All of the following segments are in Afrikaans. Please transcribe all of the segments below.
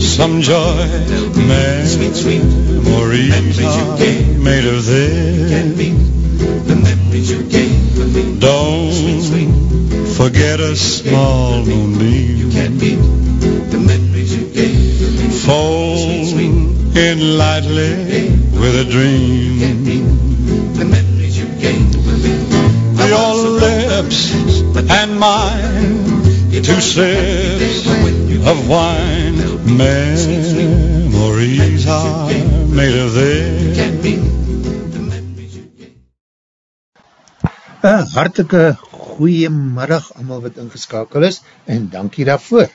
some joy. Sweet, sweet Memories are made of this. The memories you gave me. Don't forget a small moonbeam. The memories you gave me. Fold in lightly with a dream. The memories you gave me. Your lips and mine, two sips of wine. Memories are made of this. Een hartelike goeiemiddag allemaal wat ingeskakel is en dankie daarvoor.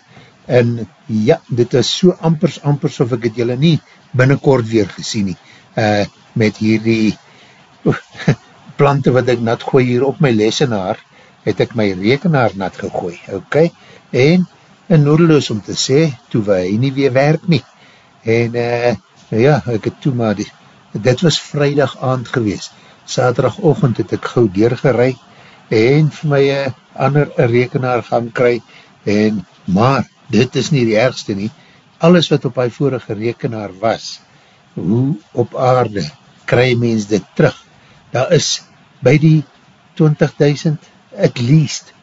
En ja, dit is so ampers ampers of ek het julle nie binnenkort weer gesien nie. Uh, met hierdie uh, plante wat ek nat gooi hier op my lesenaar, het ek my rekenaar nat gegooi, ok? En, en nodeloos om te sê, toe wa hy nie weer werk nie. En uh, ja, ek het toe maar, die, dit was vrijdag aand gewees. Saterdagochtend het ek gauw deurgerei en vir my uh, ander rekenaar gaan kry. En, maar, dit is nie die ergste nie. Alles wat op hy vorige rekenaar was, hoe op aarde kry mens dit terug. Daar is by die 20.000 at least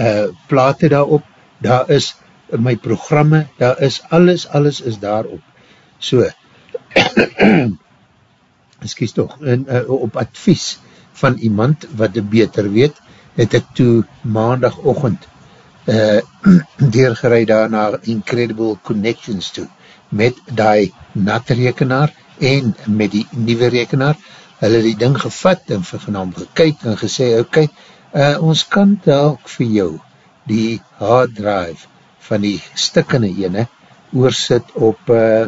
uh, plate daarop, daar is my programme, daar is alles, alles is daarop. So, excuse toch, en, uh, op advies van iemand wat het beter weet, het ek toe maandagochtend uh, deurgereid daar na Incredible Connections toe, met die natrekenaar en met die nieuwe rekenaar, hulle die ding gevat en vergenaam gekyk en gesê, ok, uh, ons kan telk vir jou die hard drive van die stikkende ene oorsit op uh,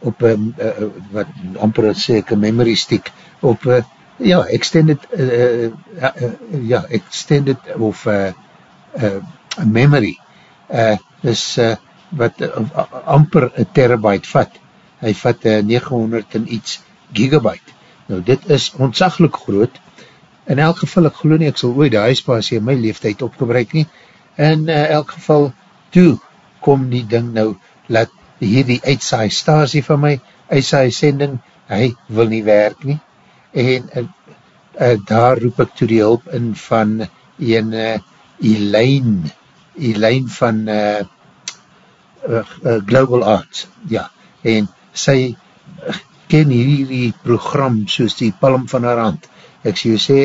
op um, uh, wat amper sê ek, memory stick op, uh, ja, extended uh, uh, uh, ja, extended of uh, uh, memory uh, is uh, wat uh, amper een terabyte vat. Hy vat uh, 900 en iets gigabyte. Nou dit is ontzaglik groot. In elk geval ek geloof nie, ek sal ooit die huispasie in my leeftijd opgebruik nie. In uh, elk geval toe kom die ding nou laat hierdie uitsaai stasie van my uitsaai sending, hy wil nie werk nie. En uh, uh, daar roep ek toe die hulp in van een uh, Elaine Elaine van uh, uh, uh, Global Arts ja, en sy uh, ken hierdie program soos die palm van haar hand. Ek sê, sê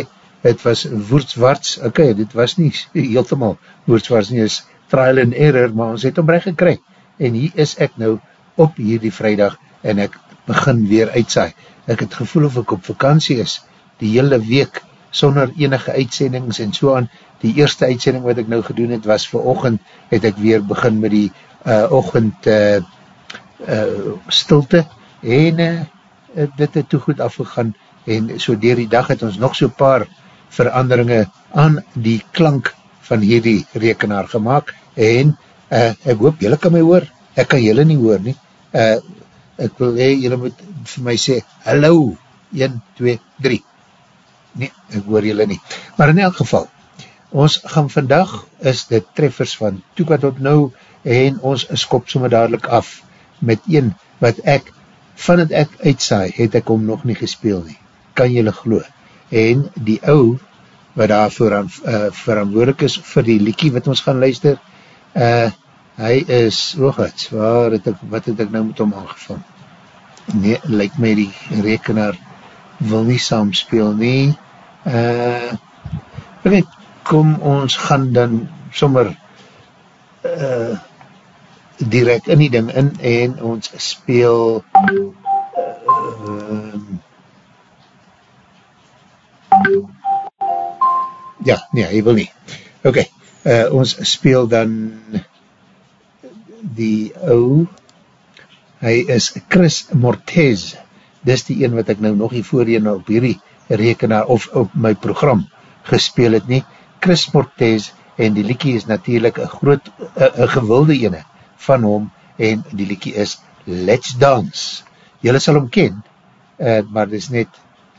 het was woordswarts, ok, dit was nie heeltemaal woordswarts nie, is trial and error, maar ons het om recht gekry en hier is ek nou op hierdie vrijdag en ek begin weer uitsaai. Ek het gevoel of ek op vakantie is, die hele week, sonder enige uitsendings en so aan. Die eerste uitsending wat ek nou gedoen het, was vir ochend, het ek weer begin met die uh, ochend uh, uh, stilte en uh, dit het toe goed afgegaan en so dier die dag het ons nog so paar veranderinge aan die klank van hierdie rekenaar gemaakt en uh, ek hoop jylle kan my hoor, ek kan jylle nie hoor nie, uh, ek wil hee, jylle moet vir my sê, hallo, 1, 2, 3, nee, ek hoor jylle nie, maar in elk geval, ons gaan vandag, is dit treffers van Toeka tot nou, en ons skop somme dadelijk af, met een, wat ek, van het ek uitsaai, het ek om nog nie gespeel nie, kan jylle glo, en die ou, wat daar vooraan, uh, verantwoordelik is, vir die liekie wat ons gaan luister, uh, hy is, oog het, waar het ek, wat het ek nou met hom aangevang? Nee, lyk my die rekenaar wil nie saamspeel nie. Uh, ok, kom ons gaan dan sommer uh, direct in die ding in en ons speel uh, ja, nee, hy wil nie. Ok, uh, ons speel dan die ou, hy is Chris Mortez dis die een wat ek nou nog hier voorheen op hierdie rekenaar of op my program gespeel het nie. Chris Mortez en die liekie is natuurlijk een groot, een gewilde ene van hom en die liekie is Let's Dance. Julle sal hom ken, uh, maar dis net,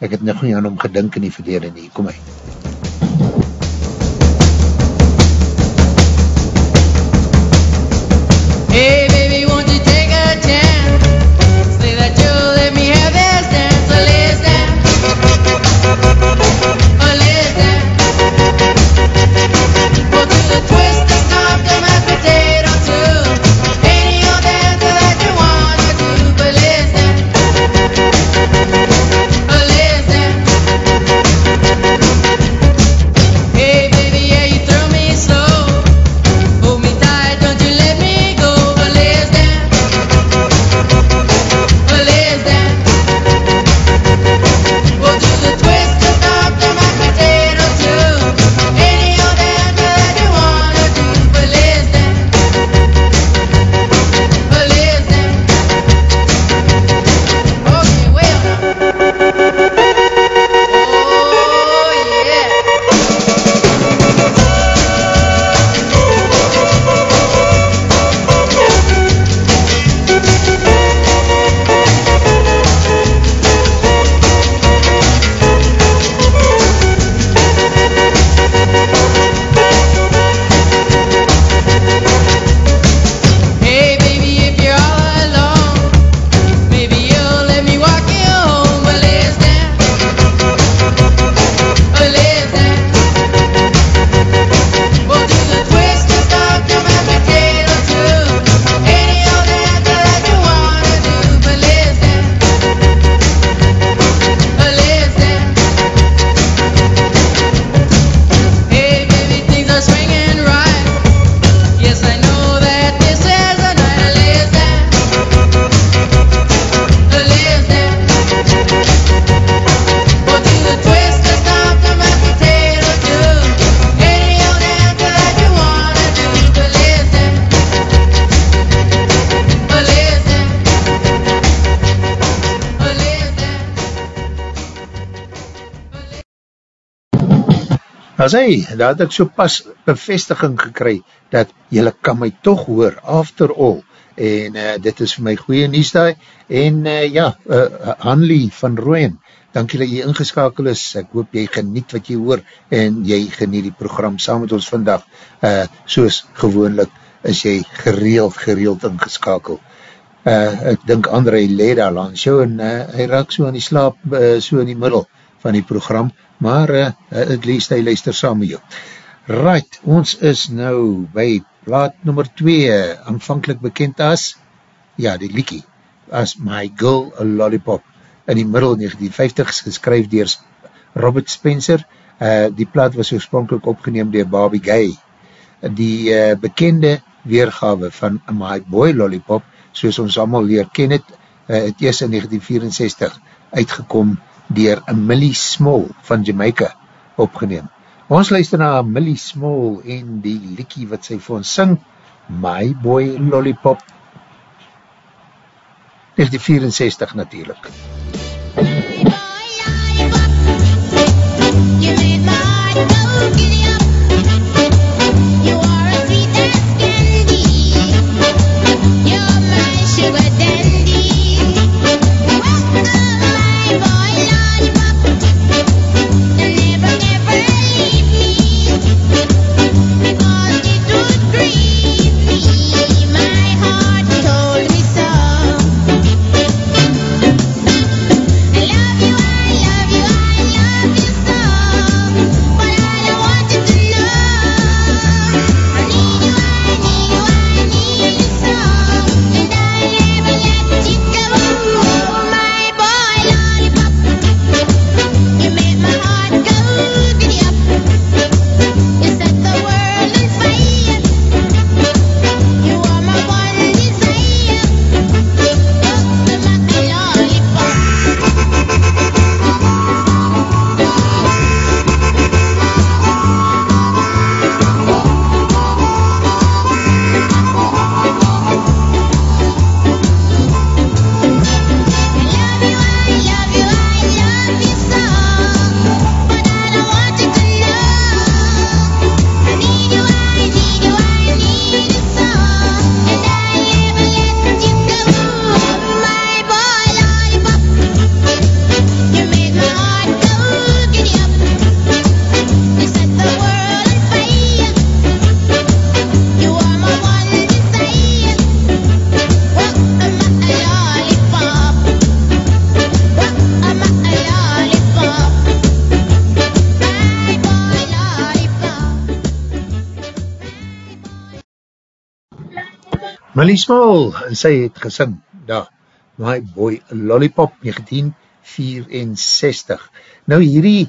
ek het nog nie aan hom gedink in die verlede nie. Kom uit. Hey As hy, daar het ek so pas bevestiging gekry, dat jylle kan my toch hoor, after all, en uh, dit is vir my goeie nieuws daar, en uh, ja, uh, Hanlie van Rooien, dankie dat jy ingeskakel is, ek hoop jy geniet wat jy hoor, en jy geniet die program saam met ons vandag, uh, soos gewoonlik is jy gereeld, gereeld ingeskakel. Uh, ek dink André leed daar langs jou, en uh, hy raak so aan die slaap, uh, so in die middel van die program, maar uh, het leest hy luister saam met jou. Right, ons is nou by plaat nummer 2, aanvankelijk bekend as, ja, die liekie, as My Girl a Lollipop, in die middel 1950s geskryf dier Robert Spencer, uh, die plaat was oorspronkelijk opgeneem dier Barbie Gay. Die uh, bekende weergawe van My Boy Lollipop, soos ons allemaal leer ken het, uh, het eers in 1964 uitgekom dier Millie Small van Jamaica opgeneem. Ons luister na Millie Small en die liekie wat sy vir ons sing, My Boy Lollipop. 1964 natuurlijk. You made my heart Millie Small, en sy het gesing, daar, My Boy Lollipop, 1964. Nou hierdie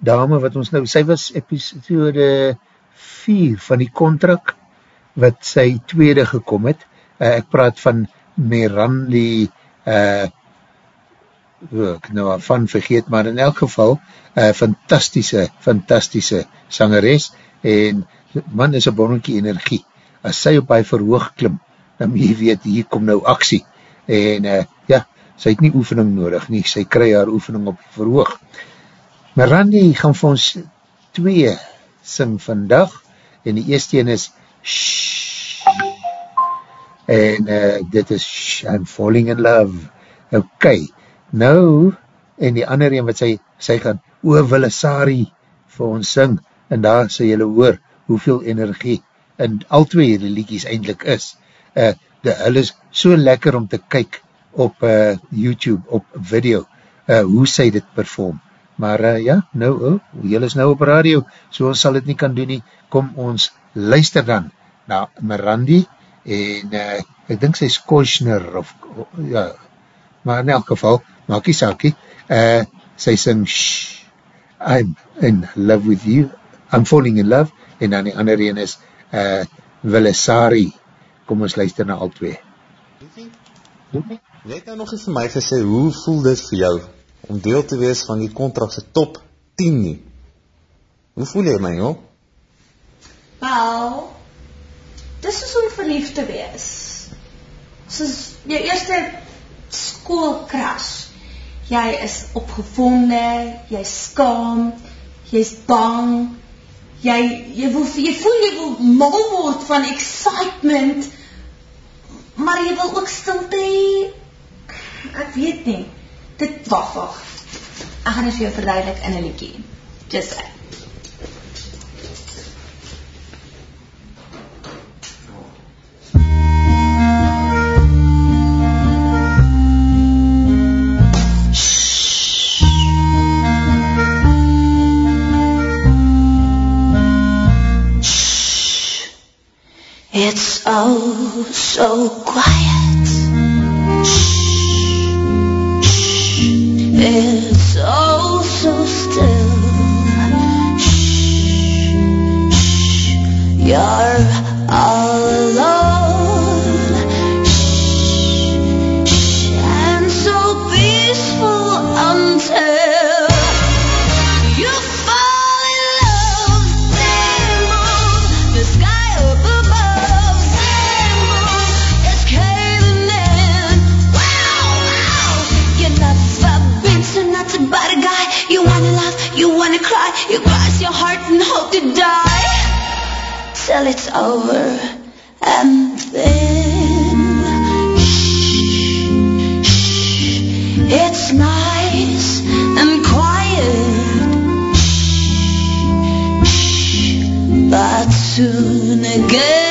dame wat ons nou, sy was episode 4 van die contract, wat sy tweede gekom het, uh, ek praat van Merandi, uh, ek nou van vergeet, maar in elk geval, uh, fantastische, fantastische sangeres, en man is een bonnetjie energie, as sy op hy verhoog klim, dan moet jy weet, hier kom nou aksie, en uh, ja, sy het nie oefening nodig nie, sy kry haar oefening op verhoog. Mirandi gaan vir ons twee sing vandag, en die eerste een is Shhh, en uh, dit is Shhh, I'm falling in love, ok, nou, en die ander een wat sy, sy gaan, O Willisari, vir ons sing, en daar sy jylle hoor, hoeveel energie, en al twee hierdie liedjes eindelijk is, uh, de, hulle is so lekker om te kyk op uh, YouTube, op video, uh, hoe sy dit perform. Maar uh, ja, nou, oh, julle is nou op radio, so ons sal dit nie kan doen nie, kom ons luister dan na Mirandi, en uh, ek dink sy is Koshner, of, ja, maar in elk geval, maakie saakie, uh, sy sing, shh, I'm in love with you, I'm falling in love, en dan die ander een is, uh, Willisari, kom ons luister na al twee. Jy het nou nog eens vir my gesê, hoe voel dit vir jou, om deel te wees van die contractse top 10 nie? Hoe voel jy my, joh? Wel, dis is om verliefd te wees. Soos jou eerste schoolcrash. Jy is opgevonde, jy is skaam, jy is bang, jy, jy, voel, jy voel jy wil mal word van excitement, maar jy wil ook stilte hê. Ek weet nie. Dit, wacht, wacht. Ek gaan dit vir jou verduidelik in 'n liedjie. Just say. It's oh so quiet. Shh, shh. It's oh so still. Shh, shh. You're all alone. Shh, shh. And so peaceful until to die till it's over and then. Shh, shh, it's nice and quiet. Shh, but soon again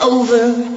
over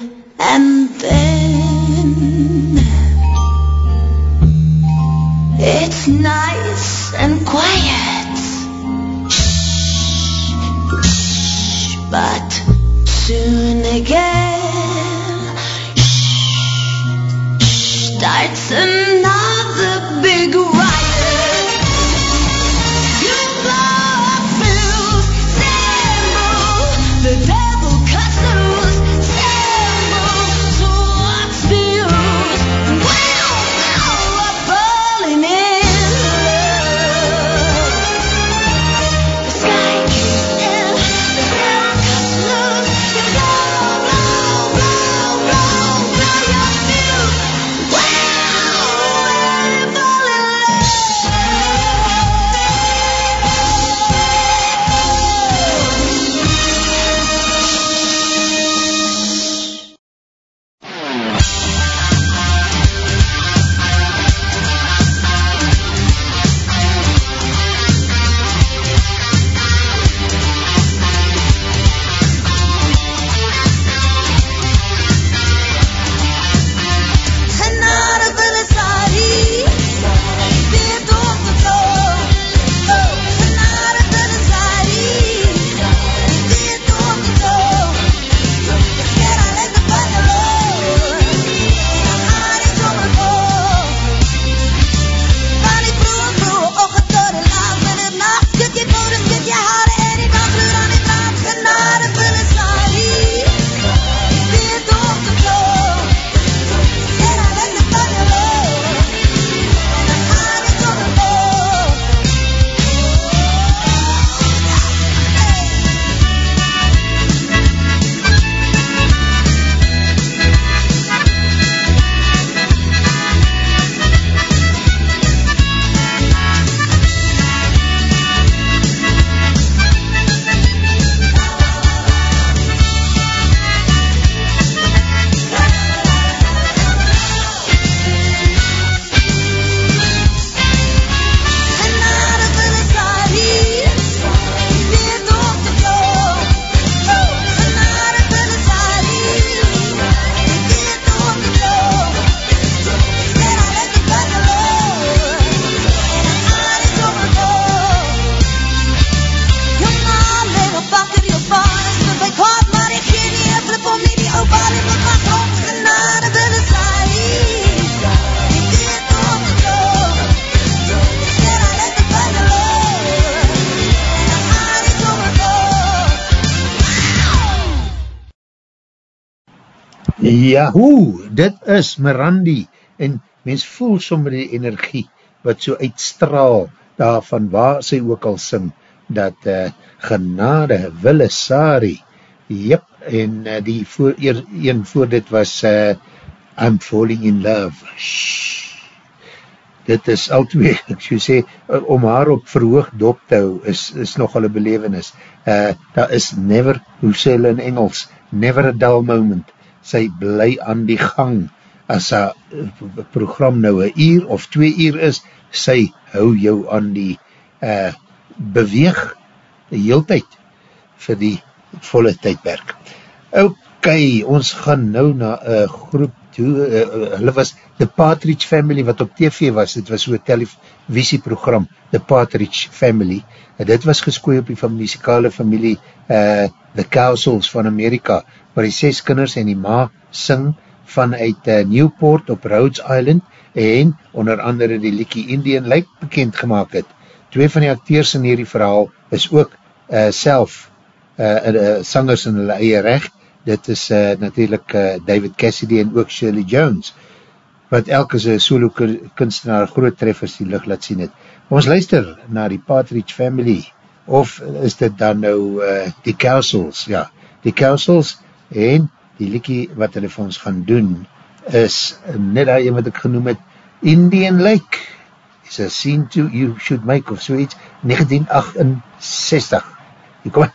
Ja, hoe, dit is Mirandi, en mens voel sommer die energie, wat so uitstraal, daarvan waar sy ook al sing, dat uh, genade, wille sari, jyp, en uh, die voor, eer, een voor dit was, uh, I'm falling in love, Shhh. dit is al twee, ek so sê, om haar op verhoog dop te hou, is, is nogal een belevenis, uh, daar is never, hoe sê hulle in Engels, never a dull moment, sy bly aan die gang, as haar uh, program nou een uur of twee uur is, sy hou jou aan die uh, beweeg, die heel tyd, vir die volle tydwerk. Ok, ons gaan nou na een uh, groep toe, uh, uh, hulle was The Partridge Family wat op TV was, dit was so'n televisieprogram, The Partridge Family, en dit was geskooi op die van muzikale familie uh, The Cowsels van Amerika, waar die ses kinders en die ma sing vanuit uh, Newport op Rhodes Island en onder andere die Likie Indian Lake bekend gemaakt het. Twee van die acteurs in hierdie verhaal is ook uh, self uh, uh, sangers in hulle eie recht, dit is uh, natuurlijk uh, David Cassidy en ook Shirley Jones, wat elke solo kunstenaar groot treffers die licht laat sien het. Ons luister na die Partridge Family, of is dit dan nou uh, die Cowsels, ja, die Cowsels, en die liekie wat hulle vir ons gaan doen, is net daar wat ek genoem het, Indian Lake, is a scene to you should make, of so iets, 1968. Hier kom,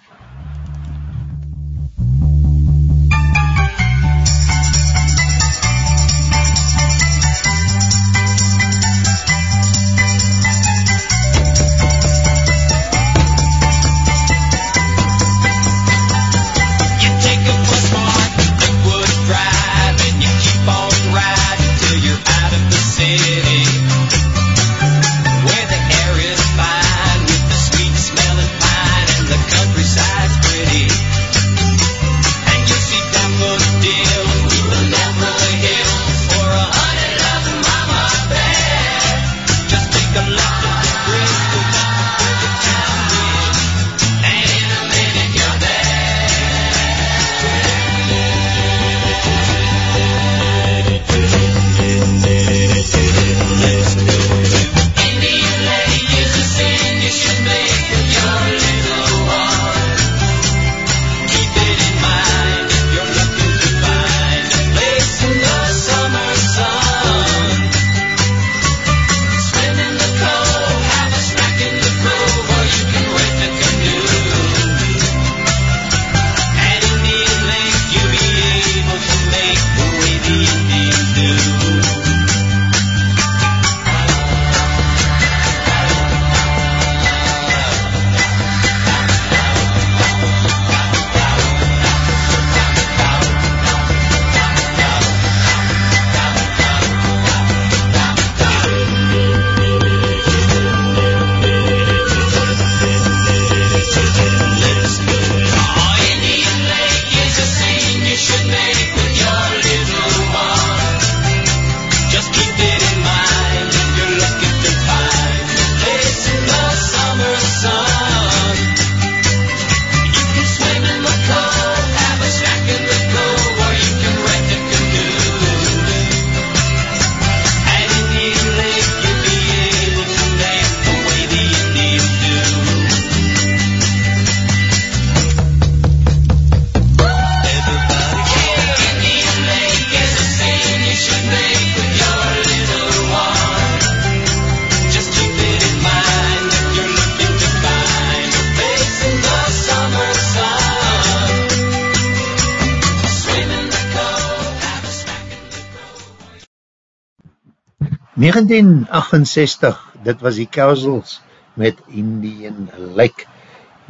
1968, dit was die Kousels met Indian Lake.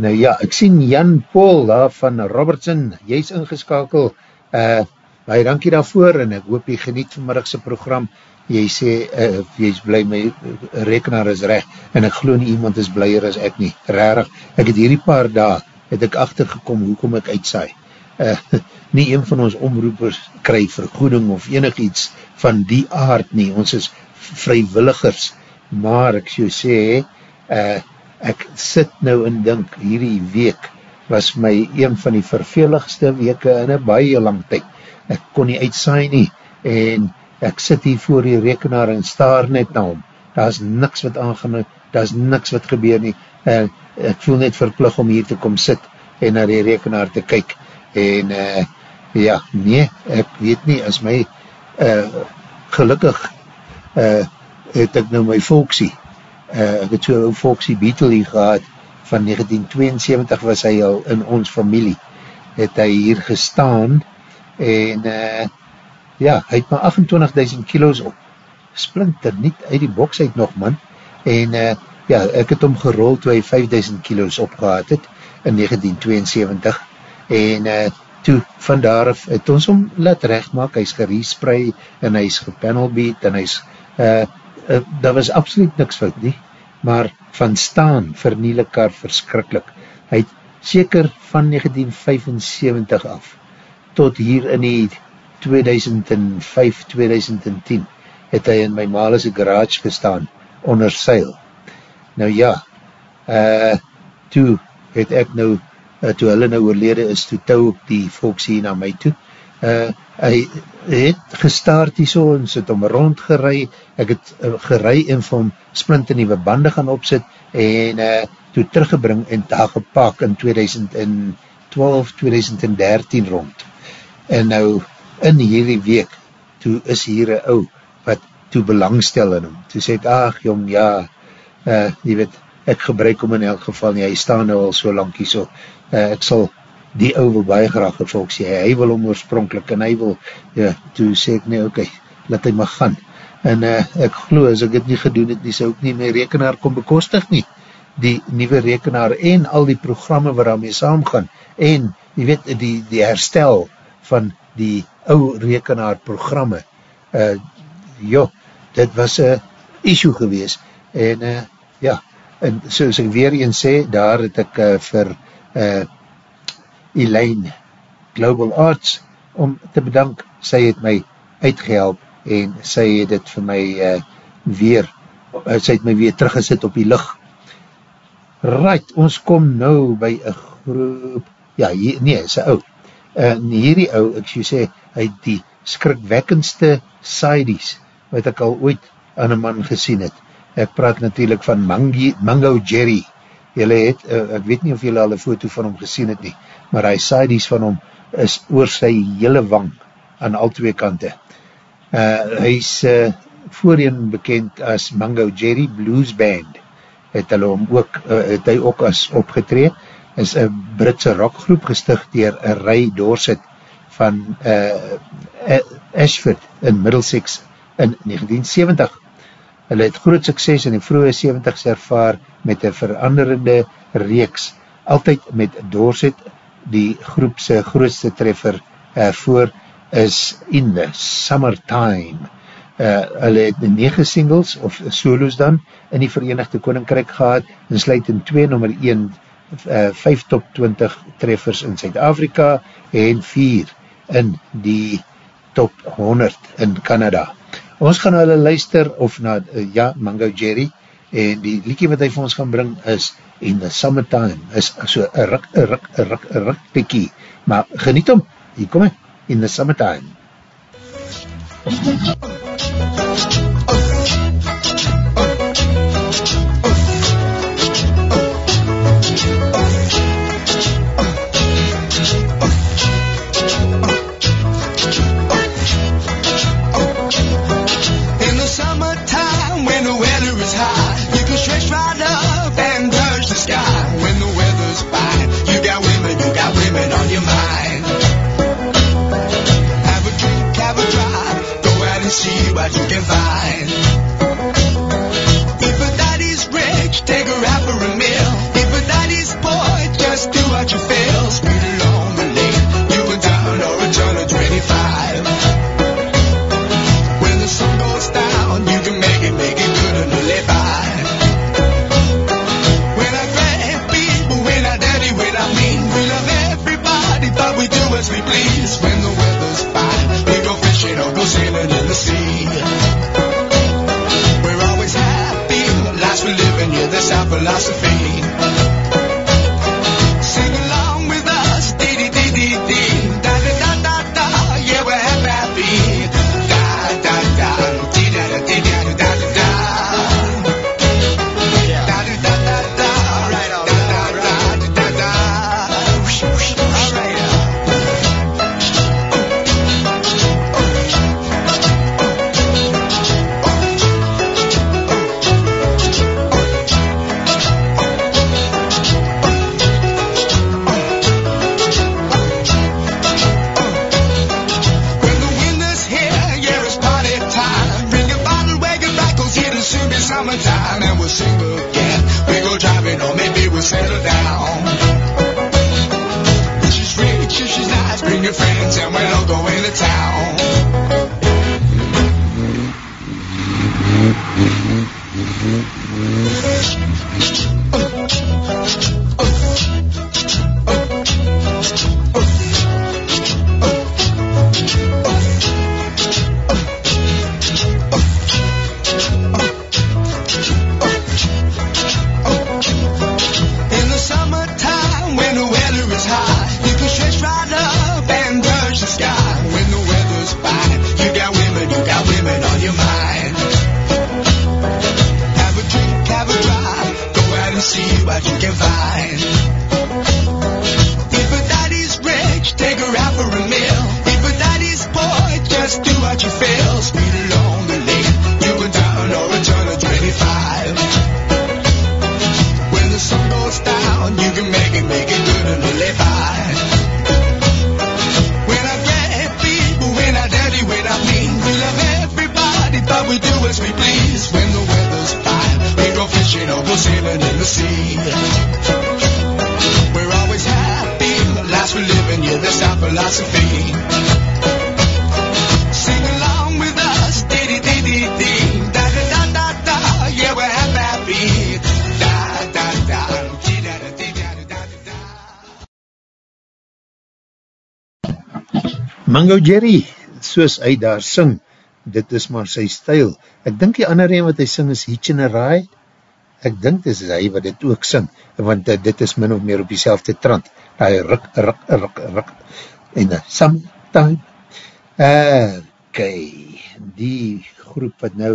Nou ja, ek sien Jan Paul daar van Robertson, jy is ingeskakel, uh, baie dankie daarvoor en ek hoop jy geniet vanmiddagse program, jy sê, uh, jy is blij, my rekenaar is recht, en ek glo nie iemand is blijer as ek nie, rarig, ek het hierdie paar dae, het ek achtergekom, hoekom ek uitsaai, uh, nie een van ons omroepers kry vergoeding of enig iets van die aard nie, ons is vrywilligers, maar ek so sê, uh, ek sit nou en dink, hierdie week was my een van die verveligste weke in een baie lang tyd, ek kon nie uitsaai nie, en ek sit hier voor die rekenaar en staar net na hom, daar is niks wat aangaan, daar is niks wat gebeur nie, en ek voel net verplug om hier te kom sit, en na die rekenaar te kyk, en uh, ja, nee, ek weet nie, as my uh, gelukkig uh, het ek nou my volksie, uh, ek het so een volksie Beatle hier gehad, van 1972 was hy al in ons familie, het hy hier gestaan, en uh, ja, hy het maar 28.000 kilo's op, splinter niet uit die boks uit nog man, en uh, ja, ek het hom gerold toe hy 5.000 kilo's opgehaad het, in 1972, en uh, toe van daar af het ons hom laat recht maak, hy is gereesprei, en hy is gepanelbeat, en hy is, uh, uh, daar was absoluut niks fout nie, maar van staan verniel ekar verskrikkelijk. Hy het seker van 1975 af, tot hier in die 2005, 2010, het hy in my malese garage gestaan, onder seil. Nou ja, uh, toe het ek nou, uh, toe hulle nou oorlede is, toe tou ek die volks hier na my toe, uh, hy het gestaard hier so, en sit om rondgerei, ek het uh, gerei en vir hom splint in die bande gaan opsit, en uh, toe teruggebring en daar gepak in 2012, 2013 rond. En nou, in hierdie week, toe is hier een ou, wat toe belangstel in hom. Toe sê ek, ach jong, ja, uh, jy weet, ek gebruik hom in elk geval nie, hy staan nou al so lang hier so, uh, ek sal die ou wil baie graag gevolg sê, hy wil hom oorspronkelijk, en hy wil, ja, toe sê ek, oké, okay, laat hy maar gaan, en uh, ek glo, as ek het nie gedoen het, nie sou ek nie my rekenaar kon bekostig nie, die nieuwe rekenaar, en al die programme waar daarmee saamgaan, en, jy weet, die, die herstel van die ou rekenaar programme, uh, jo, dit was een issue gewees, en, uh, ja, en soos ek weer eens sê, daar het ek uh, vir uh, Elaine Global Arts om te bedank, sy het my uitgehelp en sy het het vir my uh, weer, uh, sy het my weer teruggesit op die licht. Right, ons kom nou by een groep, ja, hier, nee, sy ou, en hierdie ou, ek so sê, hy die skrikwekkendste sidies, wat ek al ooit aan een man gesien het. Ek praat natuurlijk van Mangi, Mango Jerry, jylle het, uh, ek weet nie of jylle al een foto van hom gesien het nie, maar hy sidies van hom is oor sy hele wang aan al twee kante. Uh, hy is uh, voorheen bekend as Mango Jerry Blues Band, het, hulle hom ook, uh, het hy ook as opgetree, is een Britse rockgroep gestig dier een rij doorsit van uh, Ashford in Middlesex in 1970. Hulle het groot sukses in die vroege 70s ervaar met een veranderende reeks, altyd met doorsit die groepse grootste treffer uh, voor is In the Summertime. Uh, hulle het 9 singles of solos dan in die Verenigde Koninkrijk gehad en sluit in 2 nummer 1 uh, 5 top 20 treffers in Zuid-Afrika en 4 in die top 100 in Canada. Ons gaan hulle luister of na, uh, ja, Mango Jerry en die liekie wat hy vir ons gaan bring is in the summertime, is so een ruk, een ruk, een ruk, een ruk pikkie, maar geniet om, hier kom hy, in the summertime. In see what you can find. If a daddy's rich, take a out for a meal. If a daddy's poor, just do what you feel. Speed along the lane, you a down or a turn of 25. When the sun goes down, you can make it, make it good and live by. We love every people, we love daddy, we love mean. We love everybody, but we do as we please. philosophy. Mango Jerry, soos hy daar sing, dit is maar sy stijl. Ek dink die ander een wat hy sing is Hitch in a Ride. Ek dink dit is hy wat dit ook sing, want uh, dit is min of meer op die selfde trant. Hy ruk, ruk, ruk, ruk. En uh, sometime. Ok, die groep wat nou,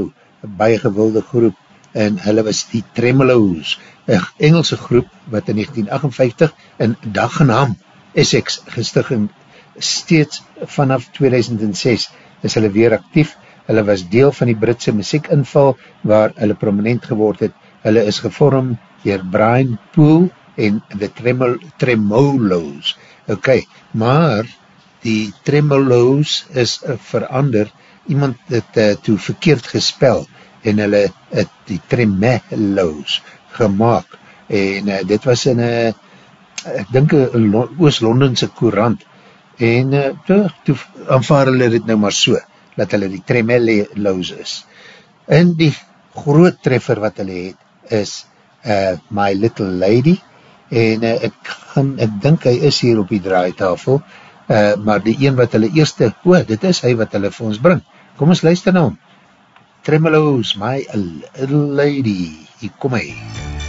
baie gewilde groep, en hulle was die Tremolos, een Engelse groep wat in 1958 in Dagenham, Essex, gestig en steeds vanaf 2006 is hulle weer actief. Hulle was deel van die Britse muziekinval waar hulle prominent geword het. Hulle is gevorm dier Brian Poole en the Tremol Tremolos. Ok, maar die Tremolos is uh, verander. Iemand het uh, toe verkeerd gespel en hulle het die Tremelos gemaakt. En uh, dit was in een, ek dink een Oost-Londense courant en uh, toe, toe aanvaar hulle dit nou maar so, dat hulle die tremelloos is. En die groot treffer wat hulle het, is uh, My Little Lady, en uh, ek gaan, ek dink hy is hier op die draaitafel, uh, maar die een wat hulle eerste, o, oh, dit is hy wat hulle vir ons bring. Kom ons luister nou. Tremeloos, My Little Lady, hier kom hy. I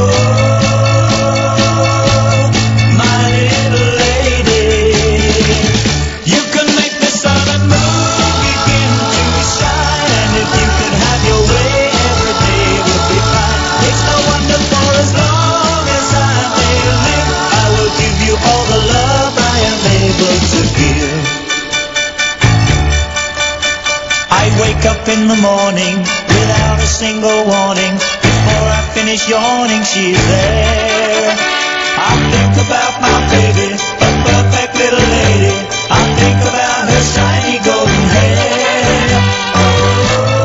able to give. I wake up in the morning without a single warning. Before I finish yawning, she's there. I think about my baby, a perfect little lady. I think about her shiny golden hair. Oh,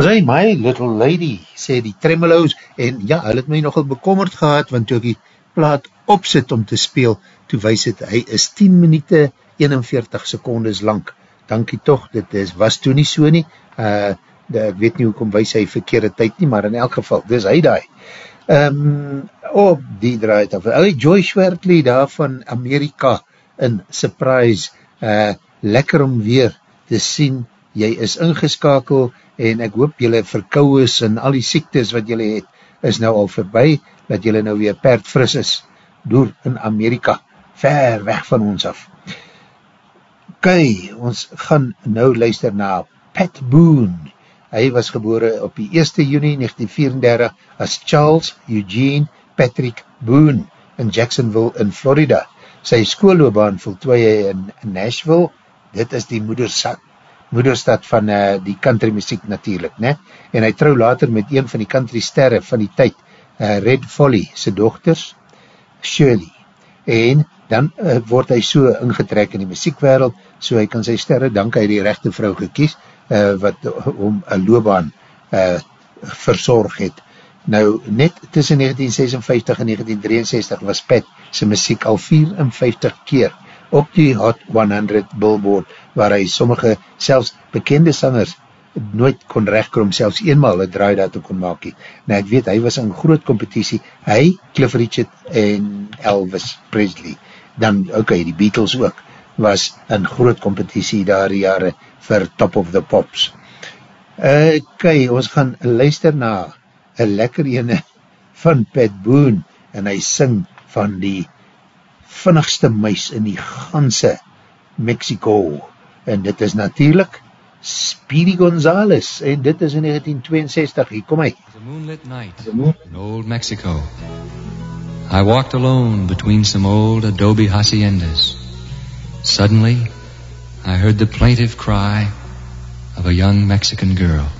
Ray, my little lady, sê die Tremolos, en ja, hy het my nogal bekommerd gehad, want toe ek die plaat opsit om te speel, toe wees het, hy is 10 minute 41 secondes lang. Dankie toch, dit is, was toe nie so nie, uh, de, ek weet nie hoekom wees hy verkeerde tyd nie, maar in elk geval, dis hy daai. Um, op die draai het af, hey, Joy Schwertley daar van Amerika in Surprise, uh, lekker om weer te sien jy is ingeskakel en ek hoop jylle verkouwes en al die siektes wat jylle het, is nou al voorbij, dat jylle nou weer perd fris is, door in Amerika, ver weg van ons af. Kei, ons gaan nou luister na Pat Boone. Hy was gebore op die 1 juni 1934 as Charles Eugene Patrick Boone in Jacksonville in Florida. Sy skoolloobaan voltooi hy in Nashville, dit is die moederstad, moederstad van uh, die country muziek natuurlijk, ne? en hy trou later met een van die country sterre van die tyd, uh, Red Folly, sy dochters, Shirley, en dan uh, word hy so ingetrek in die muziekwereld, so hy kan sy sterre, dank hy die rechte vrou gekies, uh, wat om een loobaan uh, verzorg het. Nou, net tussen 1956 en 1963 was Pat sy muziek al 54 keer op die Hot 100 billboard, waar hy sommige, selfs bekende sangers, nooit kon rechtkrom, selfs eenmaal een draai dat kon maak. Nou, ek weet, hy was in groot competitie, hy, Cliff Richard en Elvis Presley, dan, ok, die Beatles ook, was in groot competitie daar jare vir Top of the Pops. Ok, ons gaan luister na een lekker ene van Pat Boone, en hy sing van die vinnigste muis in die ganse Mexico, en dit is natuurlijk Speedy Gonzales, en dit is in 1962, hier kom hy. A moonlit night in old Mexico. I walked alone between some old adobe haciendas. Suddenly, I heard the plaintive cry of a young Mexican girl.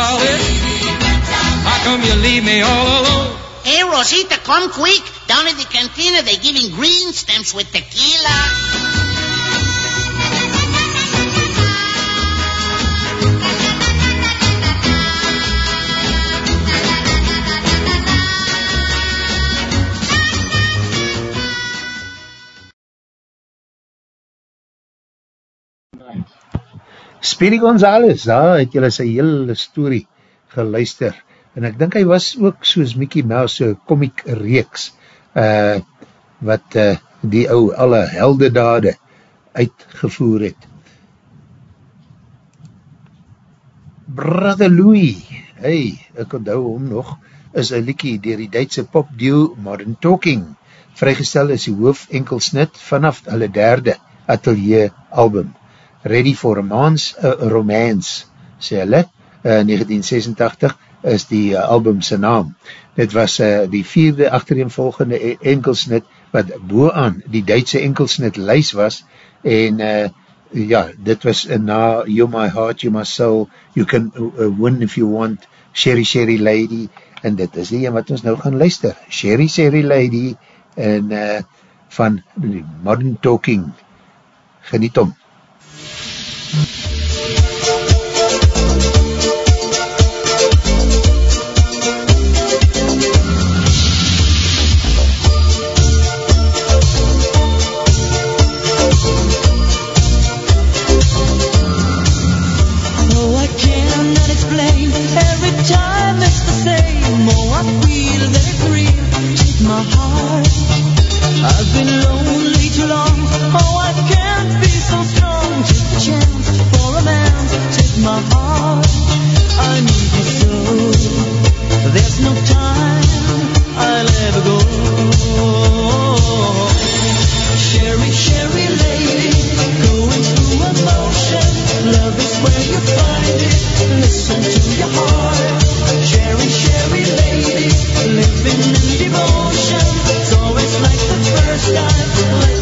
come you leave me all alone? Hey, Rosita, come quick. Down in the cantina, they're giving green stamps with tequila. Speedy Gonzales, daar het julle sy hele story geluister, en ek dink hy was ook soos Mickey Mouse, so comic reeks, uh, wat uh, die ou alle heldedade uitgevoer het. Brother Louie, hey, ek onthou hom nog, is een liekie dier die Duitse popduo Modern Talking, vrygestel is die hoof enkelsnit vanaf hulle derde atelier album. Ready for a Man's uh, Romance, sê hulle, uh, 1986 is die uh, album sy naam. Dit was uh, die vierde achtereenvolgende e- enkelsnit wat boaan die Duitse enkelsnit lys was en uh, ja, dit was uh, na You My Heart, You My Soul, You Can uh, Win If You Want, Sherry Sherry Lady en dit is die een wat ons nou gaan luister. Sherry Sherry Lady en uh, van Modern Talking. Geniet om. my heart. I need you so. There's no time I'll ever go. Sherry, Sherry lady, going through. Love is where you find it. Listen to your heart. Sherry, Sherry lady, living in devotion. It's always like the first time.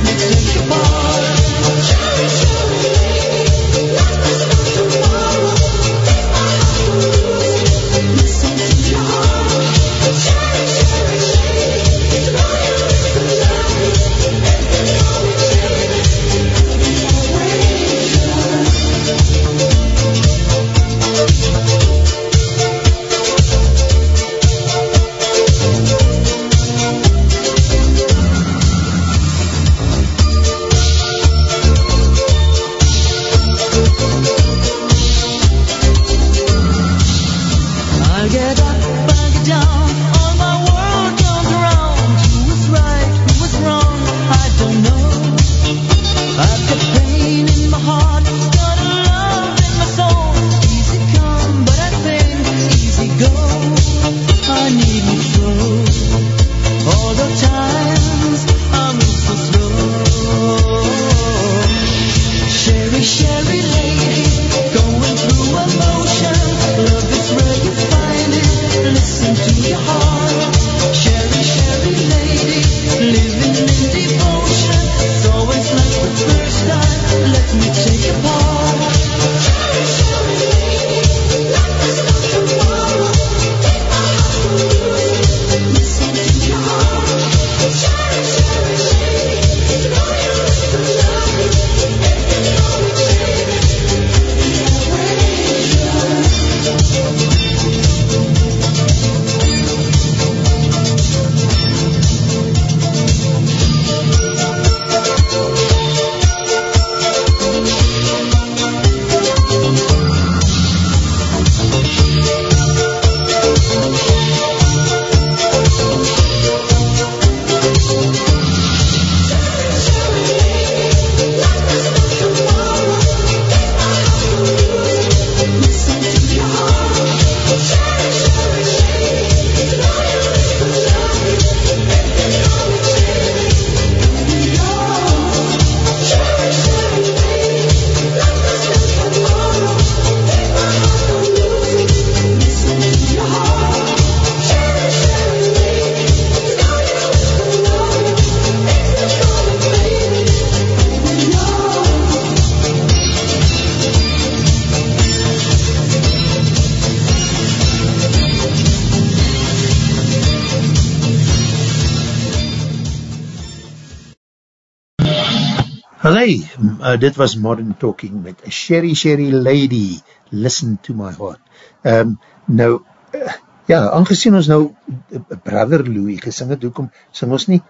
uh, dit was Modern Talking met Sherry Sherry Lady, Listen to My Heart. Um, nou, uh, ja, aangezien ons nou uh, Brother Louis gesing het, hoekom sing ons nie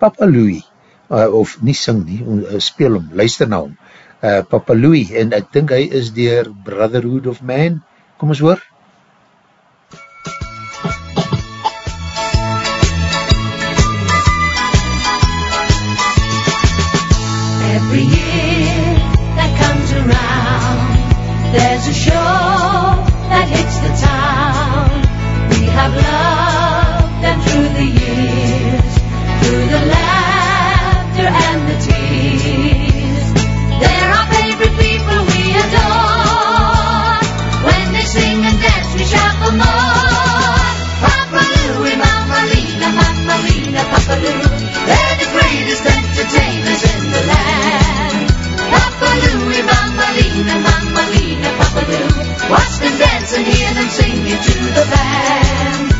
Papa Louis, uh, of nie sing nie, uh, speel hom, luister na hom, uh, Papa Louis, en ek dink hy is dier Brotherhood of Man, kom ons hoor. I've loved them through the years. to and them singing to the band.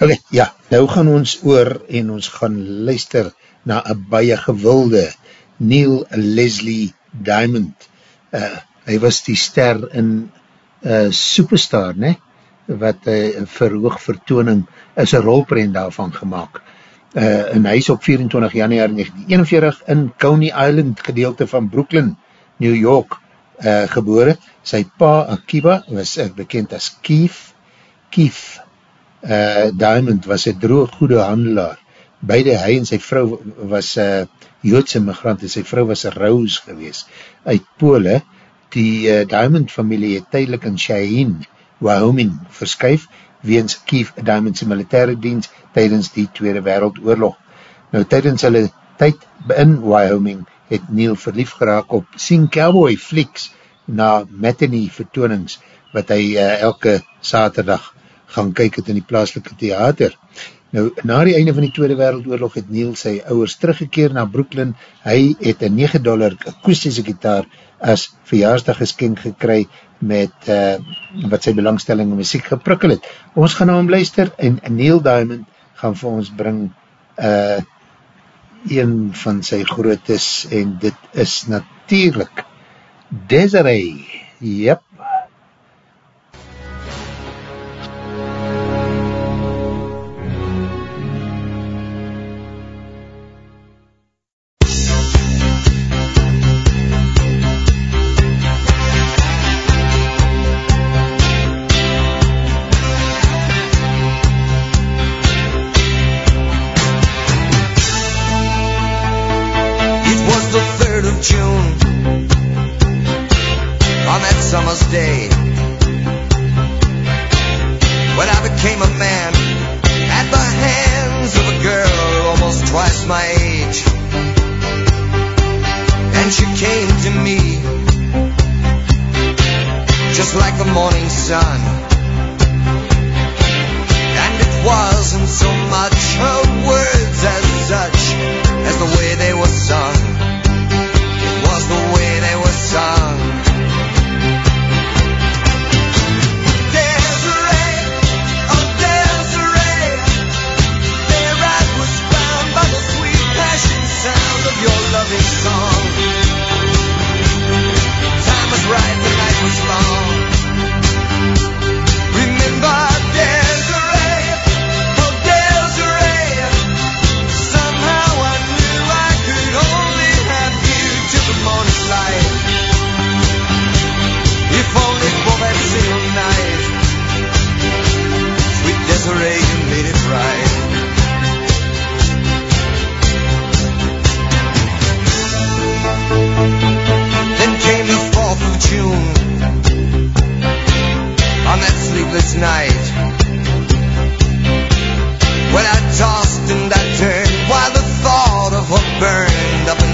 ok, ja, nou gaan ons oor en ons gaan luister na een baie gewilde Neil Leslie Diamond. Uh, hy was die ster in uh, Superstar, ne? wat uh, vir hoog vertooning is een rolprent daarvan gemaakt uh, en hy is op 24 januari 1941 in Coney Island gedeelte van Brooklyn, New York uh, gebore. Sy pa Akiba was uh, bekend as Keith. Keith uh, Diamond was een droog goede handelaar. Beide hy en sy vrou was uh, Joodse migrant en sy vrou was Rose gewees. Uit Pole, die uh, Diamond familie het tydelik in Cheyenne, Wyoming verskuif weens Keith Diamond's militaire dienst tydens die Tweede Wereldoorlog. Nou, tydens hulle tyd in Wyoming het Neil verlief geraak op Sien Cowboy flieks na matinee vertoonings wat hy uh, elke saterdag gaan kyk het in die plaaslike theater. Nou, na die einde van die Tweede Wereldoorlog het Neil sy ouwers teruggekeer na Brooklyn. Hy het een 9 dollar akoestische gitaar as verjaarsdag geskenk gekry met uh, wat sy belangstelling in muziek geprikkel het. Ons gaan na hom luister en Neil Diamond gaan vir ons bring uh, een van sy grootes en dit is natuurlijk Desiree. Yep.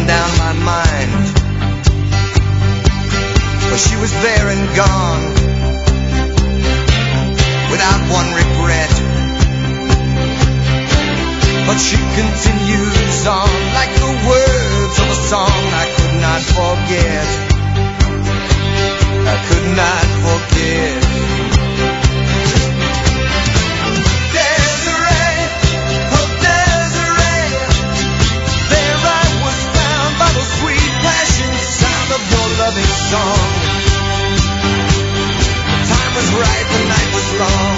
Down my mind. But she was there and gone without one regret. But she continues on like the words of a song I could not forget. I could not forget. song. The time was right, the night was long.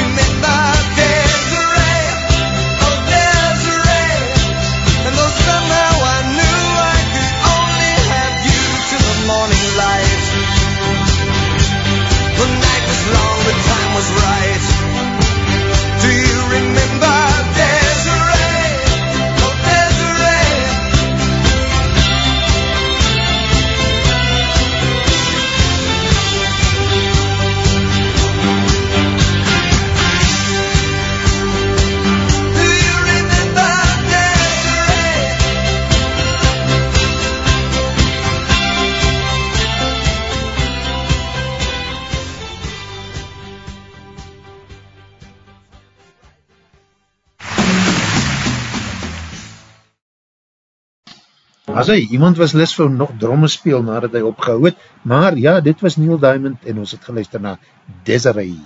Remember Desiree, oh Desiree, and though somehow I knew I could only have you till the morning light. The night was long, the time was right. As hy, iemand was lis vir nog dromme speel nadat hy opgehou het, maar ja, dit was Neil Diamond en ons het geluister na Desiree,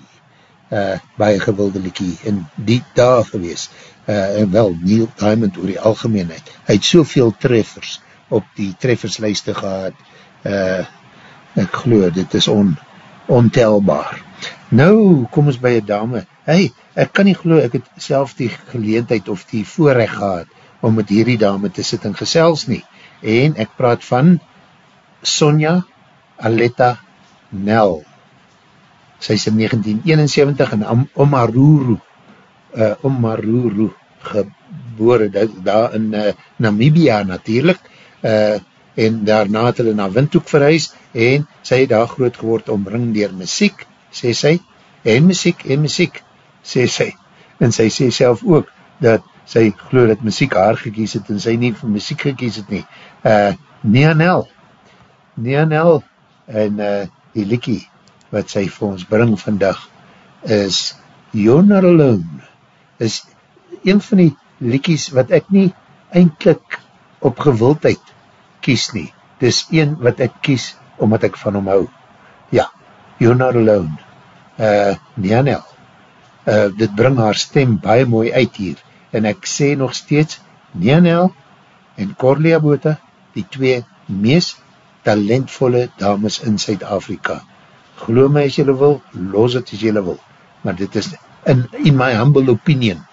uh, baie gewilde liekie in die dag gewees. Uh, en wel, Neil Diamond oor die algemeenheid. Hy het soveel treffers op die trefferslijste gehad, uh, ek geloof, dit is on, ontelbaar. Nou, kom ons by een dame, hey, ek kan nie geloof, ek het self die geleentheid of die voorrecht gehad, om met hierdie dame te sit en gesels nie. En ek praat van Sonja Aletta Nel. Sy is in 1971 in Omaruru, uh, Omaruru gebore, daar in uh, Namibia natuurlijk, uh, en daarna het hulle na Windhoek verhuis, en sy het daar groot geword omring dier muziek, sê sy, en muziek, en muziek, sê sy, en sy sê self ook, dat sy geloof dat muziek haar gekies het en sy nie vir muziek gekies het nie. Uh, Neanel, Neanel en uh, die liekie wat sy vir ons bring vandag is You're Not Alone. Is een van die liekies wat ek nie eindelijk op gewildheid kies nie. Dis een wat ek kies omdat ek van hom hou. Ja, You're Not Alone. Uh, Neanel. Uh, dit bring haar stem baie mooi uit hier en ek sê nog steeds, Neanel en Corlia Bota, die twee meest talentvolle dames in Suid-Afrika. Geloof my as jylle wil, los het as jylle wil. Maar dit is, in, in my humble opinion,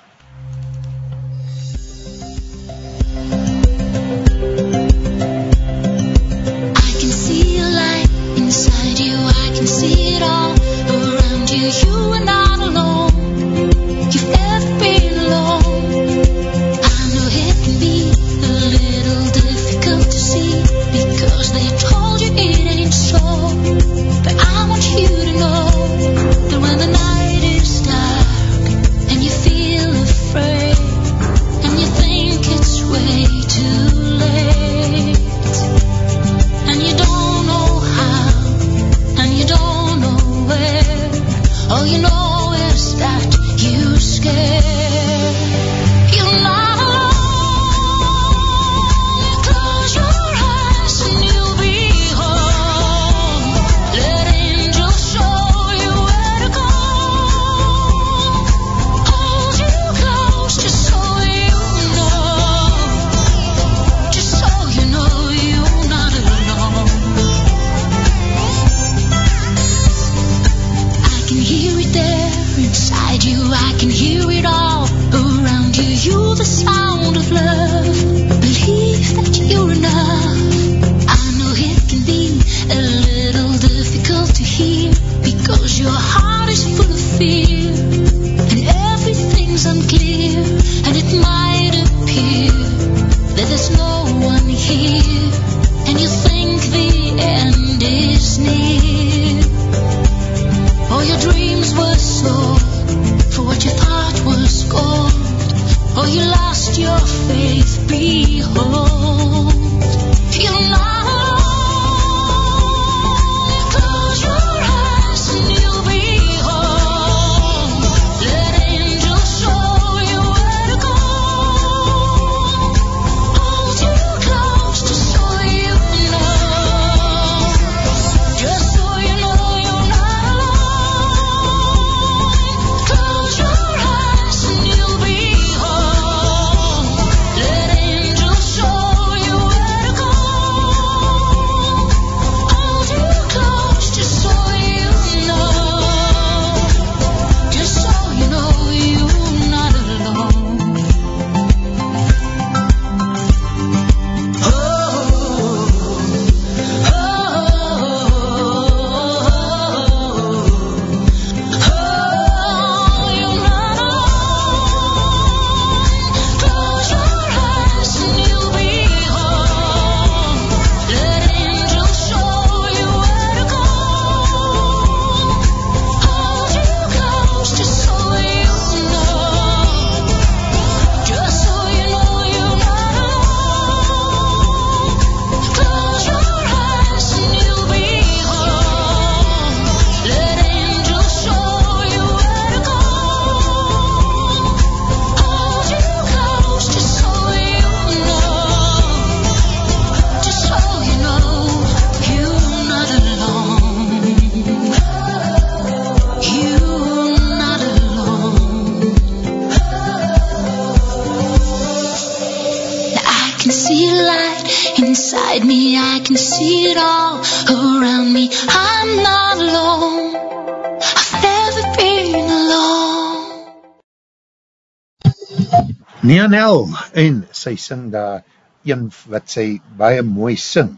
Nianel en sy sing daar een wat sy baie mooi sing.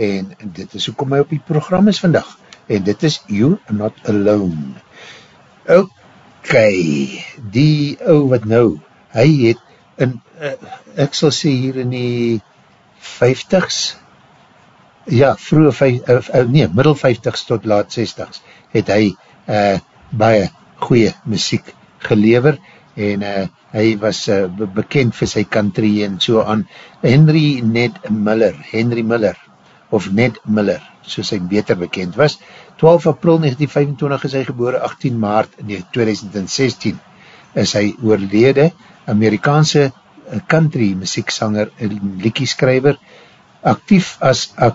En dit is hoekom hy op die program is vandag. En dit is You Not Alone. Ok die ou wat nou hy het in, uh, ek sal sê hier in die 50s ja, vroege, uh, uh, nee, middel 50s tot laat 60s het hy uh, baie goeie muziek gelever en uh, hy was uh, bekend vir sy country en so aan. Henry Ned Miller, Henry Miller, of Ned Miller, soos hy beter bekend was. 12 april 1925 is hy gebore, 18 maart 2016 is hy oorlede, Amerikaanse country muzieksanger, liekieskrijver, actief as uh,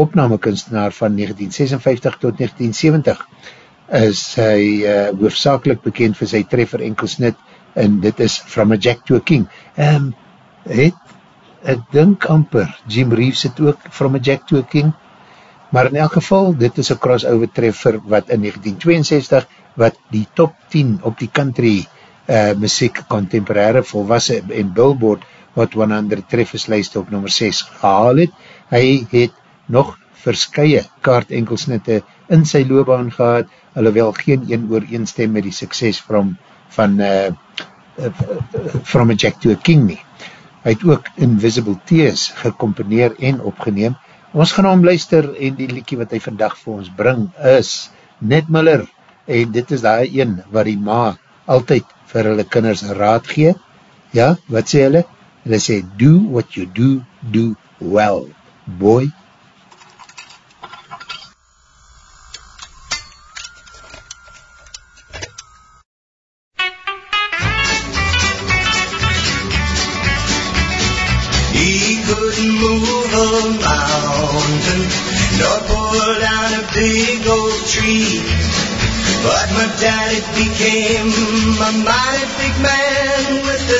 opnamekunstenaar van 1956 tot 1970 is hy uh, hoofdzakelik bekend vir sy treffer enkelsnit en dit is From a Jack to a King. Um, het, ek dink amper, Jim Reeves het ook From a Jack to a King, maar in elk geval, dit is een crossover treffer wat in 1962, wat die top 10 op die country uh, muziek contemporaire volwassen en Billboard wat 100 trefferslijst op nummer 6 gehaal het. Hy het nog verskye kaart enkelsnitte in sy loopbaan gehad, alhoewel geen een ooreenstem met die sukses van, van uh, From a Jack to a King nie. Hy het ook Invisible Tears gecomponeer en opgeneem. Ons gaan hom luister en die liekie wat hy vandag vir ons bring is Ned Miller en dit is daar een waar die ma altyd vir hulle kinders raad gee. Ja, wat sê hulle? Hulle sê, do what you do, do well, boy.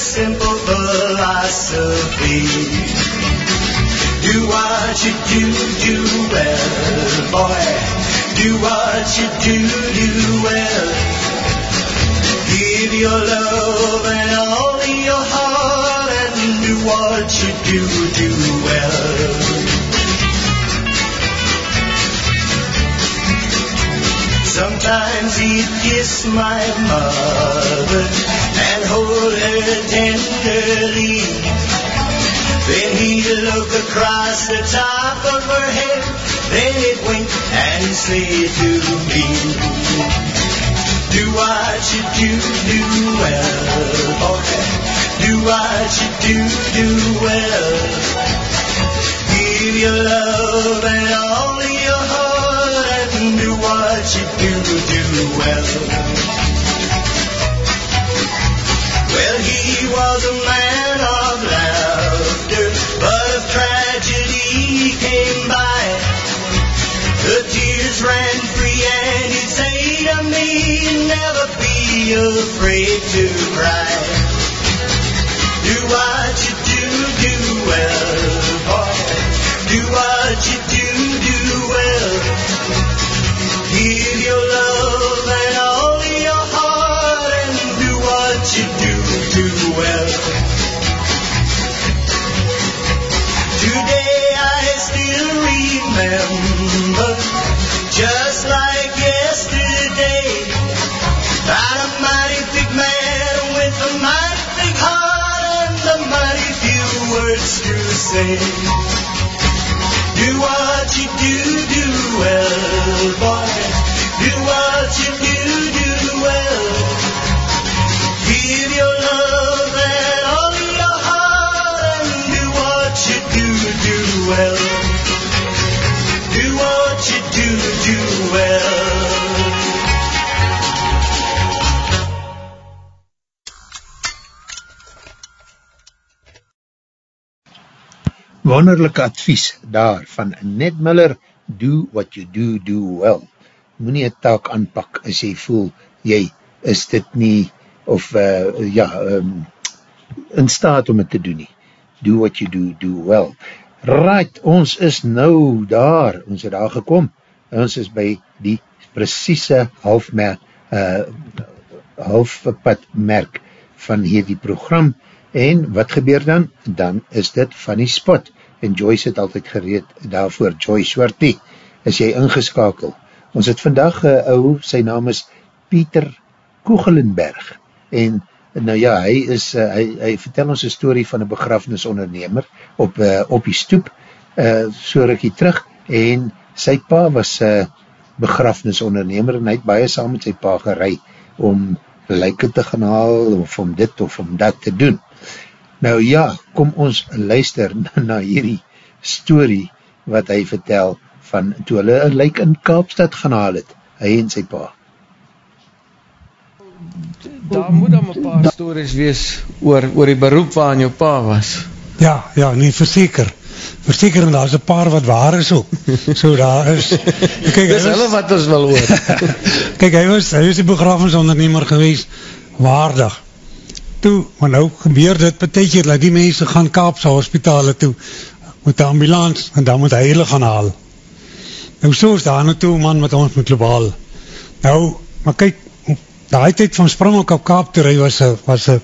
Simple philosophy. Do what you do, do well, boy. Do what you do, do well. Give your love and all your heart and do what you do, do well. Sometimes he'd kiss my mother and hold her tenderly. Then he'd look across the top of her head, then he'd wink and say to me, Do what you do, do well, boy. Do what you do, do well. Give your love and all your heart and do what you do, do well. Well, he was a man of laughter, but if tragedy came by, the tears ran free and he'd say to me, never be afraid to cry. Do what you do, do well, boy. Do what you do, do well. Give your love and all well. Today I still remember, just like yesterday, that a mighty big man with a mighty big heart and a mighty few words to say. Do what you do, do well, boy. Do what you do, do well. Wonderlijke advies daar van Ned Miller, do what you do, do well. Moe nie taak aanpak as jy voel, jy is dit nie, of uh, ja, um, in staat om het te doen nie. Do what you do, do well. Right, ons is nou daar, ons het daar gekom, ons is by die precieze halfmerk, uh, halfpadmerk van hierdie program, en wat gebeur dan? Dan is dit van die spot, en Joyce het altyd gereed daarvoor, Joyce Swartie, is jy ingeskakel. Ons het vandag een uh, ou, sy naam is Pieter Koegelenberg, en nou ja, hy, is, uh, hy, hy vertel ons een story van een begrafenisondernemer op, uh, op die stoep, uh, so rukkie terug, en sy pa was uh, begrafenisondernemer, en hy het baie saam met sy pa gerei, om lyke te gaan haal, of om dit of om dat te doen. Nou ja, kom ons luister na hierdie story, wat hy vertel, van toe hulle een lyk in Kaapstad gaan haal het, hy en sy pa daar moet dan een paar stories wees oor, oor die beroep waarin jou pa was. Ja, ja, nee, verseker. Verseker, en daar is een paar wat waar is ook. So daar is... Kijk, Dis hulle wat ons wil hoor. Kijk, hy was, hy was die begrafenisondernemer gewees, waardig. Toe, maar nou gebeur dit betekent, dat die mense gaan Kaapse hospitale toe, met die ambulance, en dan moet hy hulle gaan haal. Nou so is daar nou toe, man, met ons moet globaal. Nou, maar kyk, daai tyd van Springbok op Kaap te ry was 'n was 'n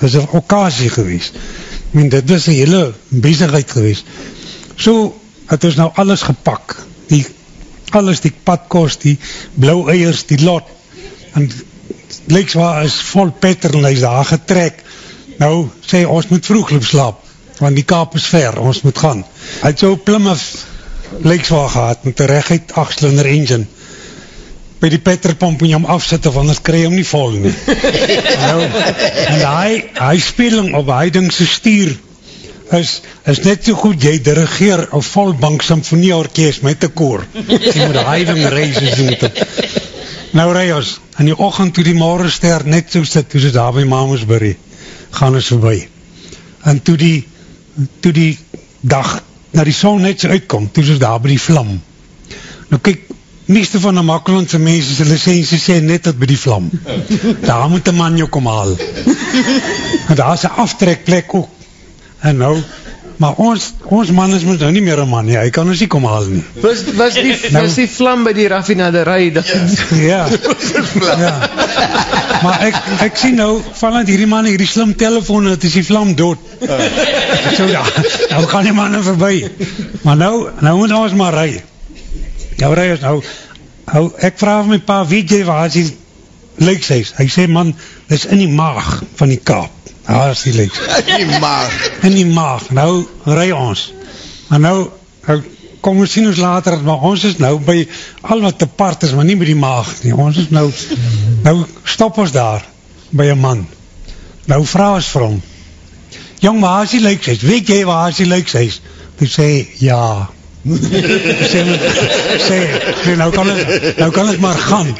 was 'n okasie geweest. Ek meen dit was 'n hele besigheid geweest. So het ons nou alles gepak. Die alles die padkos, die blou eiers, die lot en lyks waar is vol petrol hy's daar getrek. Nou sê ons moet vroeg loop slaap want die Kaap is ver, ons moet gaan. Hy het so Plymouth lyks waar gehad met 'n reguit 8-silinder engine by die petrolpomp en jy hom afsit of anders kry jy hom nie vol nie. nou, en hy, hy speling op hy ding sy stuur is, is net so goed, jy dirigeer een volbank symfonie orkest met die koor. Jy moet hy ding reis en so moet Nou rij ons, in die ochend toe die morgenster net so sit, toe sy daar by Mamersbury, gaan ons voorbij. En toe die, toe die dag, na die son net so uitkom, toe sy daar by die vlam. Nou kyk, meeste van die makkelandse mense sy licentie sê net dat by die vlam. Daar moet een man jou kom haal. En daar is een aftrekplek ook. En nou maar ons, ons man is nou nie meer een man nie, hy kan ons nie kom haal nie. Was, was, die, nou, was die vlam by die raffinaderij ja, ja. maar ek, ek sien nou vanaf hierdie man hierdie slim telefoon het is die vlam dood. So ja, nou gaan die man voorbij maar nou, nou moet ons maar rij Nou rij ons nou, nou, ek vraag my pa, weet jy waar is die leekseis? Hy sê, man, dit is in die maag van die kaap. Daar is die leekseis. In die maag. In die maag. Nou rij ons. Maar nou, nou kom ons sien ons later, maar ons is nou by al wat te part is, maar nie by die maag nie. Ons is nou, nou stop ons daar, by een man. Nou vraag ons vir hom, jong, waar is die leekseis? Weet jy waar is die leekseis? Hy sê, ja, sê, sê nou, kan het, nou kan het maar gaan.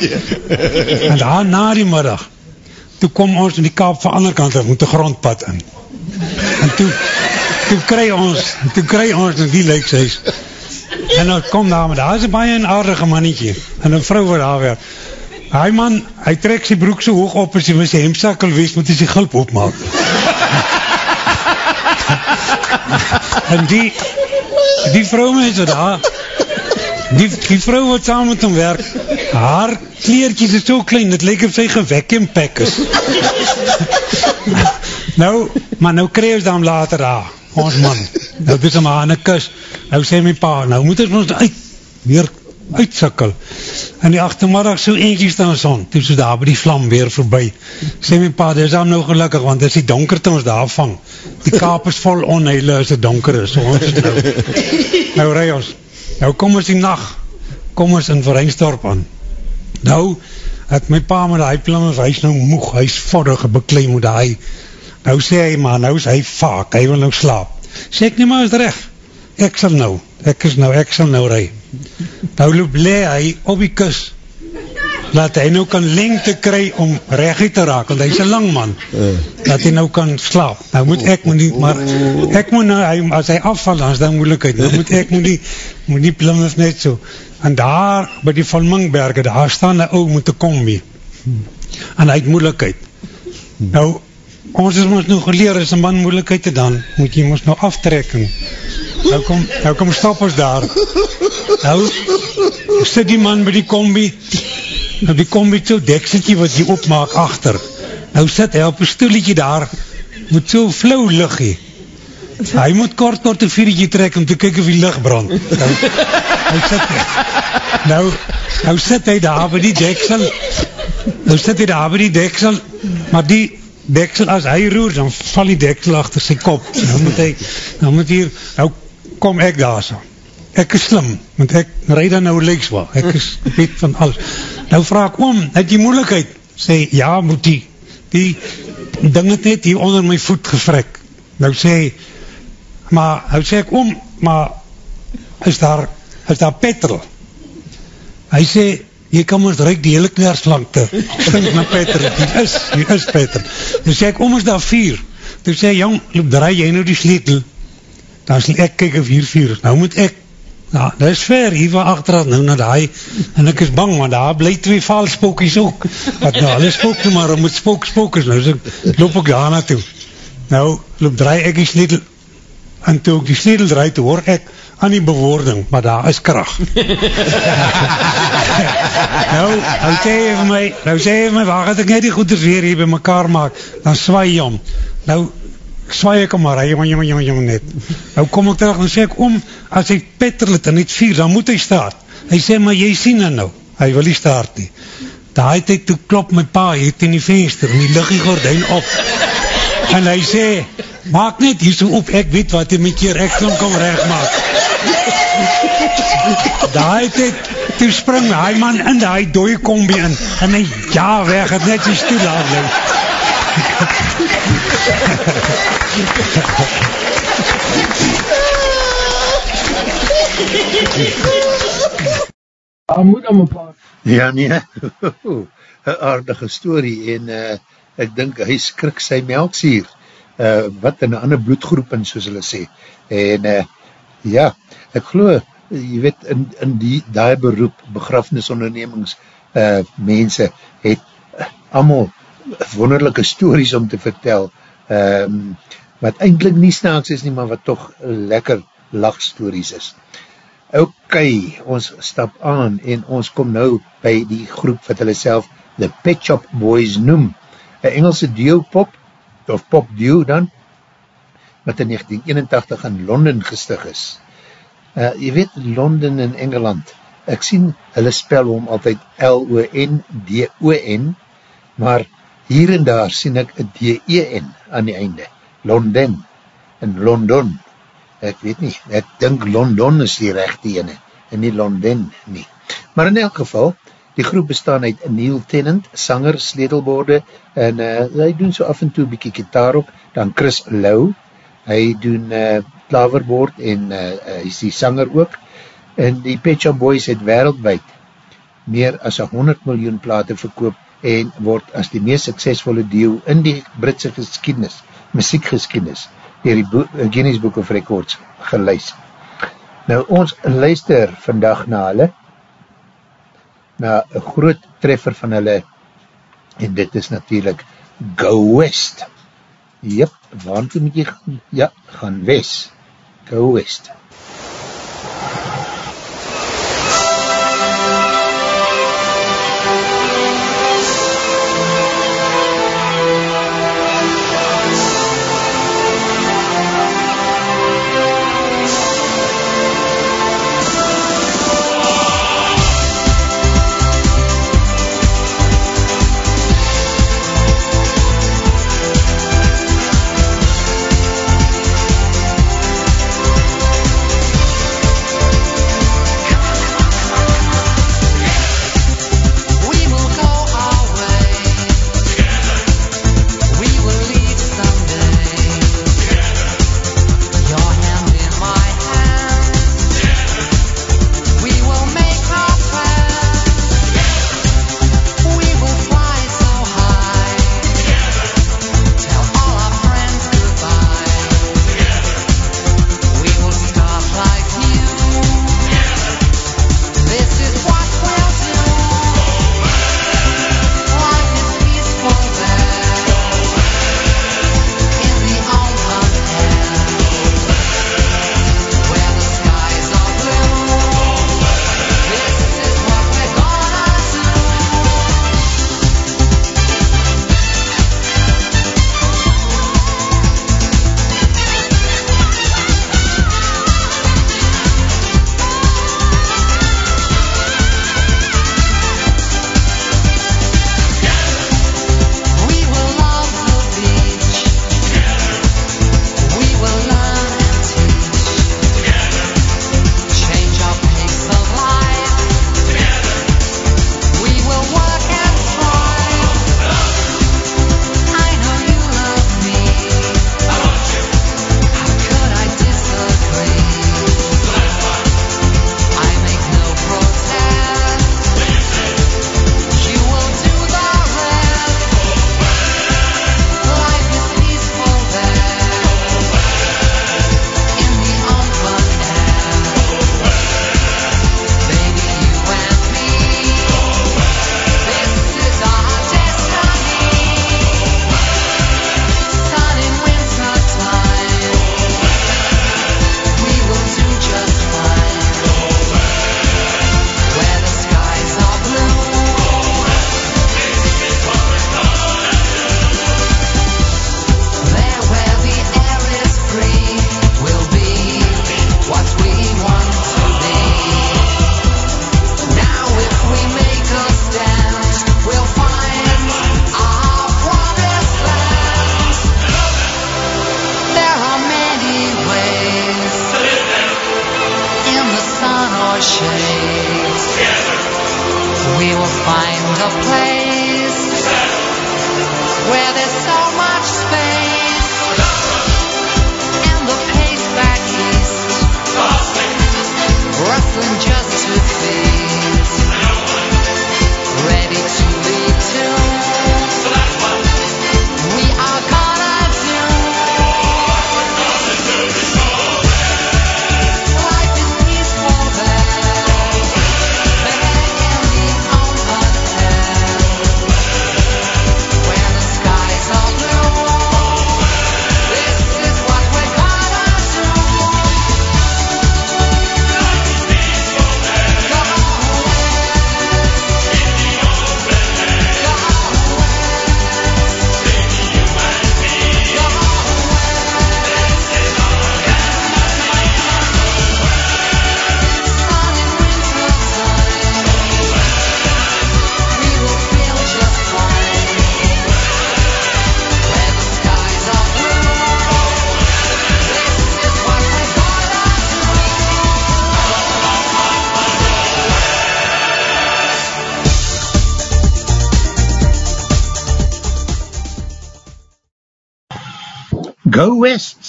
En daar na die middag toe kom ons in die kaap van ander kant af met die grondpad in. En toe toe kry ons toe kry ons in die leekseis en nou kom daar maar daar is baie een aardige mannetje. En een vrou wat daar weer. Hy man, hy trek sy broek so hoog op as hy met sy hemsakkel wees moet hy sy gulp opmaak en die die vrou mense daar. Die, die vrou wat saam met hom werk haar kleertjes is so klein het lyk of sy gevacuum pack is. Nou maar nou kry ons dan later daar ons man. Nou dis hom aan 'n kus. Nou sê my pa nou moet ons ons uit weer uitsikkel en die achtermiddag so eentje staan. Son toe so daar by die vlam weer voorbij sê my pa, dit is dan nou gelukkig want dit is die donker te ons daar vang. Die kaap is vol onheile as het donker is. So ons nou nou rij ons. Nou kom ons die nacht kom ons in Vereinsdorp aan. Nou het my pa met die plan hy is nou moeg, hy is voddig bekleem met die nou sê hy maar nou is hy vaak, hy wil nou slaap. Sê ek nie maar is recht ek sal nou, ek is nou, ek sal nou rij nou loop le hy op die kus dat hy nou kan lengte kry om regie te raak, want hy is een lang man dat hy nou kan slaap. Nou moet ek moet nie, maar ek moet nou, hy, as hy afval, dan is dat moeilijkheid nou moet ek moet nie, moet nie Plymouth net so, en daar by die Van Mingberge, daar staan die ou moet te kom mee, en hy het moeilijkheid nou, ons is ons nou geleer, as een man moeilijkheid het dan, moet jy ons nou aftrekking nou kom, nou kom stap ons daar. Nou, sit die man by die kombi, nou die kombi so dekseltjie wat jy opmaak achter. Nou sit hy op een stoelietje daar, met so flauw liggie. Hy moet kort kort een vieretje trek om te kyk of die licht brand. Nou, nou, sit, nou, nou sit hy daar by die deksel, nou sit hy daar by die deksel, maar die deksel, as hy roer, dan val die deksel achter sy kop. Nou moet hy, nou moet hier, nou kom ek daar so. Ek is slim, want ek rijd dan nou leks wel. Ek is weet van alles. Nou vraag oom, het jy moeilijkheid? Sê, ja, moet die, die ding het net hier onder my voet gefrik. Nou sê, maar, nou sê ek oom, maar, is daar, is daar petrol? Hy sê, jy kan ons ruik die hele knerslangte, stink na petrol, hier is, hier is petrol. Nou sê ek, oom is daar vier. Toe sê, jong, loop, draai jy nou die sleutel, dan sal ek kyk of hier vier is. Nou moet ek Ja, dit is ver, hier van achterat, nou na die, en ek is bang, want daar bly twee valspookies ook, wat nou, hulle spook nou maar, om het spook, spook is, nou, so loop ek daar naartoe. Nou, loop, draai ek die sledel, en toe ek die sledel draai, toe hoor ek aan die bewoording, maar daar is kracht. nou, nou sê jy vir my, nou sê jy vir my, waar het ek net die goeders weer hier by mekaar maak, dan swaai jy om. Nou, swaai ek om maar, jongen, jongen, jongen, jongen, net. Nou kom ek terug, dan sê ek om, as hy petrol het en net vier, dan moet hy staat. Hy sê, maar jy sien dan nou, hy wil nie staat nie. Daai tyd toe klop my pa hier in die venster, en die liggie gordijn op. En hy sê, maak net hier so op, ek weet wat hy met keer, ek kan kom recht maak. Daai tyd, toe spring hy man in die dooie kombi in, en hy ja weg, het net sy stoel afleid. Daar moet om een paar. Ja, nee, een aardige story, en uh, ek dink hy skrik sy melksier, uh, wat in een ander bloedgroep in, soos hulle sê, en uh, ja, ek geloof, jy weet, in, in die, die beroep, begrafenisondernemings, uh, mense, het uh, allemaal wonderlijke stories om te vertel, um, wat eindelijk nie snaaks is nie, maar wat toch lekker lachstories is. Ok, ons stap aan en ons kom nou by die groep wat hulle self The Pet Shop Boys noem. Een Engelse duo pop, of pop duo dan, wat in 1981 in Londen gestig is. Uh, jy weet, Londen in Engeland, ek sien hulle spel om altyd L-O-N-D-O-N, maar hier en daar sien ek D-E-N aan die einde. Londen, in London, ek weet nie, ek dink London is die rechte ene, en nie Londen nie. Maar in elk geval, die groep bestaan uit Neil Tennant, sanger, sledelborde, en uh, hy doen so af en toe bykie gitaar ook, dan Chris Lau, hy doen uh, klaverbord, en uh, hy is die sanger ook, en die Pet Shop Boys het wereldwijd meer as 100 miljoen plate verkoop, en word as die meest suksesvolle deel in die Britse geschiedenis, muziekgeschiedenis, dier die Bo Guinness Book of Records geluis. Nou, ons luister vandag na hulle, na een groot treffer van hulle, en dit is natuurlijk Go West. Jep, waarom toe moet jy gaan? Ja, gaan West. Go West.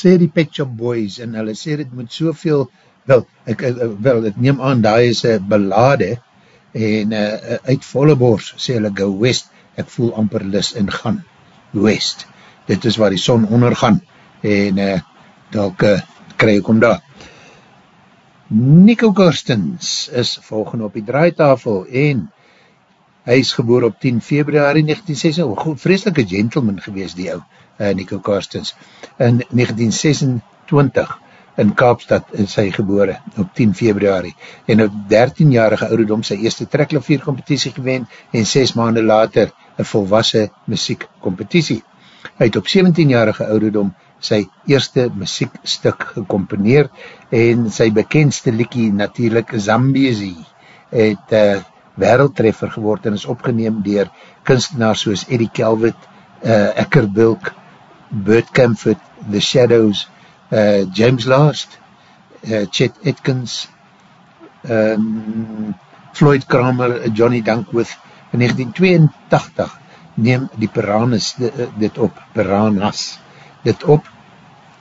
Sê die Pet Shop Boys, en hulle sê dit met soveel, wel, ek, ek- wel, ek neem aan, daar is een ballade, en uh, uit volle bors, sê hulle Go West, ek voel amper lis en gaan, West, dit is waar die son ondergaan, en uh, dalk uh, kry ek om daar. Nico Karstens is volgende op die draaitafel, en hy is geboor op 10 februari 1960, oh, goed, vreselike gentleman gewees die ou, uh, Nico Karstens. In 1926 in Kaapstad is hy gebore op 10 februari en op 13-jarige ouderdom sy eerste trekklaviercompetitie gewen en 6 maanden later een volwassen muziekcompetitie. Hy het op 17-jarige ouderdom sy eerste muziekstuk gecomponeer en sy bekendste liekie natuurlijk Zambezi het uh, wereldtreffer geword en is opgeneem dier kunstenaars soos Eddie Kelvit, uh, Ecker Bilk, Bert Camford, The Shadows, uh, James Last, uh, Chet Atkins, um, Floyd Kramer, Johnny Dankworth. In 1982 neem die Piranhas dit, dit op, Piranhas, dit op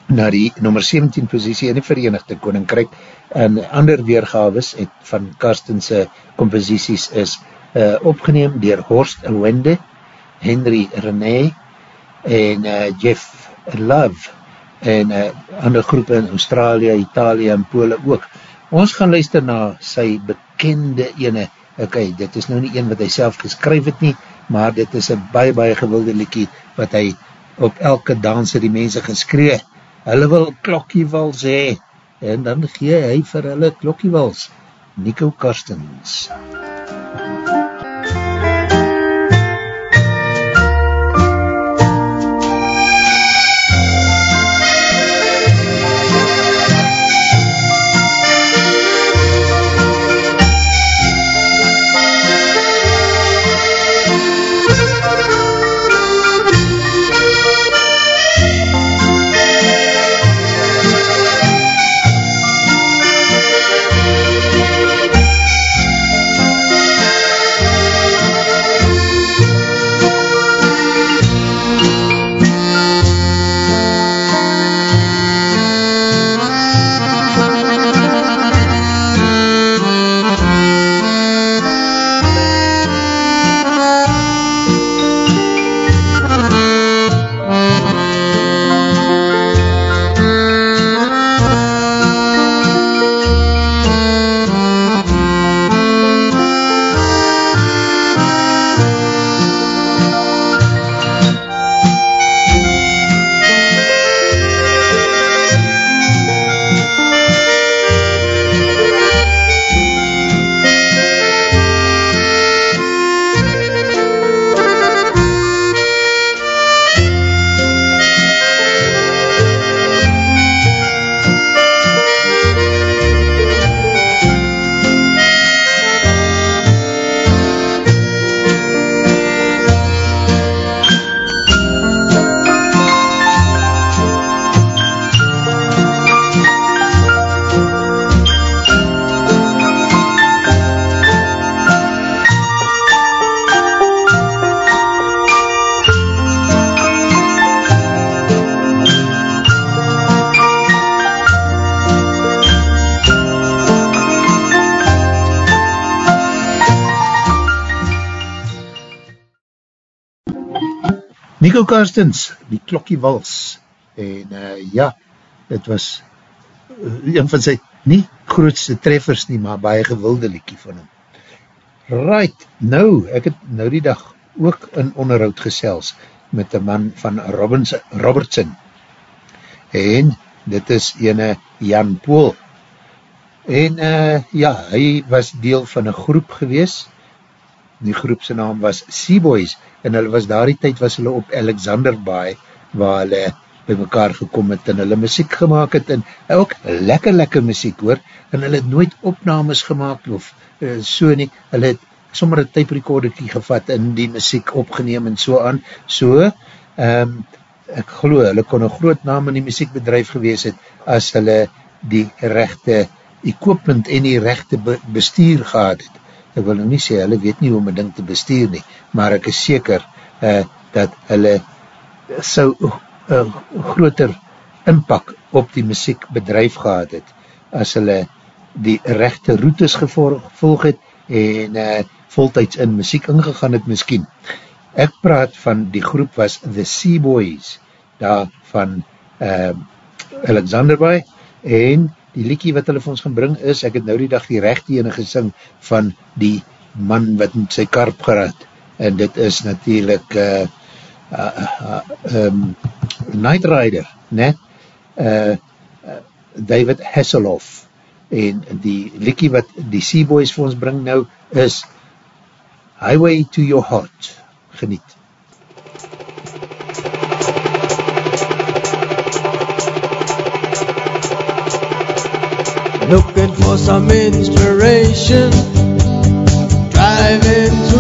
na die nummer 17 positie in die Verenigde Koninkryk en ander weergaves het van Karstense composities is uh, opgeneem dier Horst Wende, Henry René en uh, Jeff Love en uh, ander groepe in Australië, Italië en Pole ook. Ons gaan luister na sy bekende ene, ok, dit is nou nie een wat hy self geskryf het nie, maar dit is een baie baie gewilde liekie wat hy op elke danse die mense geskree, hulle wil klokkiewals hee, en dan gee hy vir hulle klokkiewals, Nico Karstens. Thank Nico Karstens, die klokkie wals, en uh, ja, het was uh, een van sy nie grootste treffers nie, maar baie gewilde liekie van hom. Right, nou, ek het nou die dag ook in onderhoud gesels met een man van Robbins, Robertson, en dit is ene Jan Poel, en uh, ja, hy was deel van een groep gewees, die groep sy naam was Seaboys, en hulle was daar die tyd was hulle op Alexander Bay, waar hulle by mekaar gekom het, en hulle muziek gemaakt het, en ook lekker lekker muziek hoor, en hulle het nooit opnames gemaakt, of uh, so nie, hulle het sommer een type recorderkie gevat, en die muziek opgeneem, en so aan, so, um, ek geloof, hulle kon een groot naam in die muziekbedrijf gewees het, as hulle die rechte equipment en die rechte be bestuur gehad het, ek wil nou nie sê, hulle weet nie hoe om een ding te bestuur nie, maar ek is seker uh, dat hulle sou uh, groter inpak op die muziekbedrijf gehad het, as hulle die rechte routes gevolg het en uh, voltijds in muziek ingegaan het miskien. Ek praat van die groep was The Seaboys, daar van uh, Alexander Bay, en die liekie wat hulle vir ons gaan bring is, ek het nou die dag die rechte ene gesing van die man wat met sy karp geraad, en dit is natuurlijk uh, uh, uh, um, Night Rider, ne? Uh, uh, David Hasselhoff, en die liekie wat die Seaboys vir ons bring nou is Highway to Your Heart, geniet. Looking for some inspiration. Driving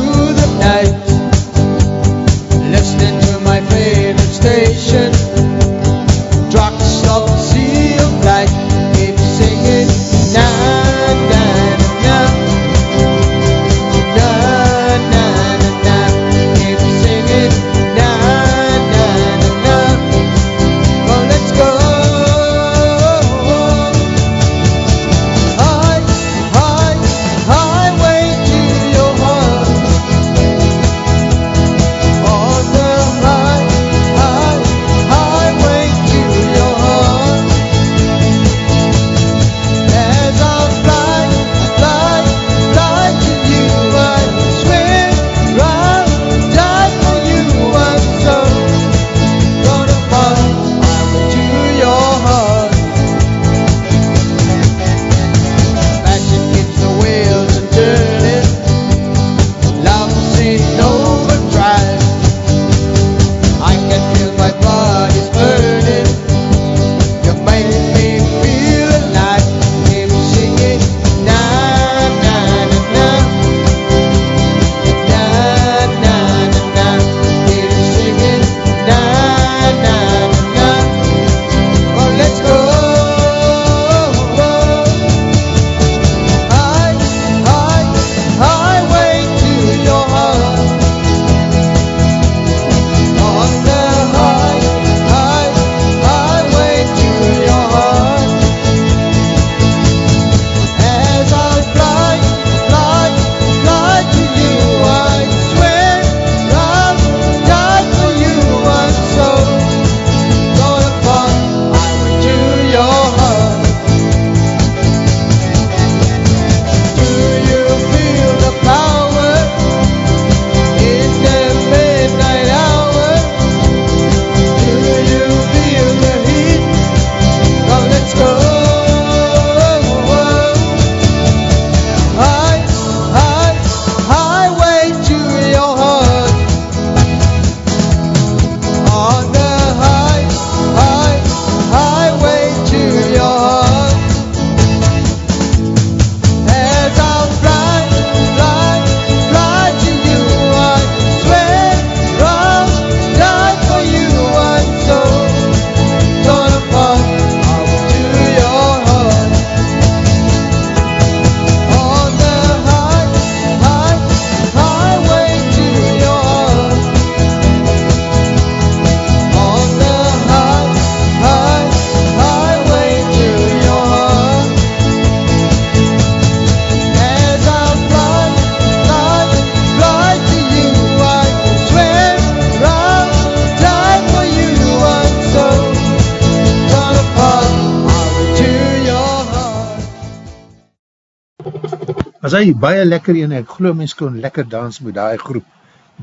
hy baie lekker een, ek geloof mens kon lekker dans met die groep,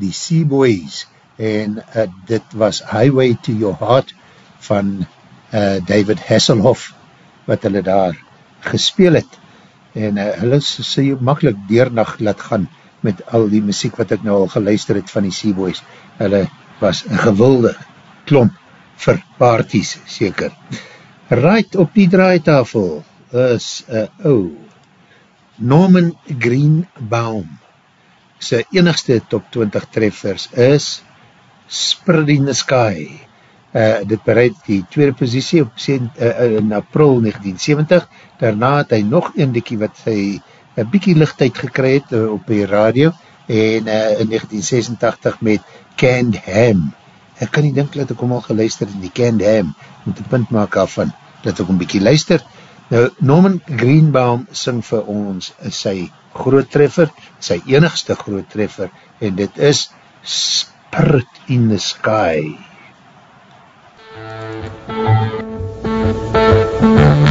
die Seaboys, en uh, dit was Highway to Your Heart van uh, David Hasselhoff, wat hulle daar gespeel het, en uh, hulle sê jy makkelijk deernag laat gaan met al die muziek wat ek nou al geluister het van die Seaboys, hulle was een gewilde klomp vir parties, seker. Right op die draaitafel is een uh, ou oh, Norman Greenbaum sy enigste top 20 treffers is Spread in the Sky. Uh, dit bereid die tweede positie op uh, in april 1970 daarna het hy nog een dikkie wat hy een bykie lichtheid gekry het uh, op die radio en uh, in 1986 met Canned Ham. Ek kan nie dink dat ek hom al geluister in die Canned Ham moet een punt maak af van dat ek hom bykie luister Nou, Norman Greenbaum sing vir ons sy groot treffer, sy enigste groot treffer, en dit is Spirit in the Sky. When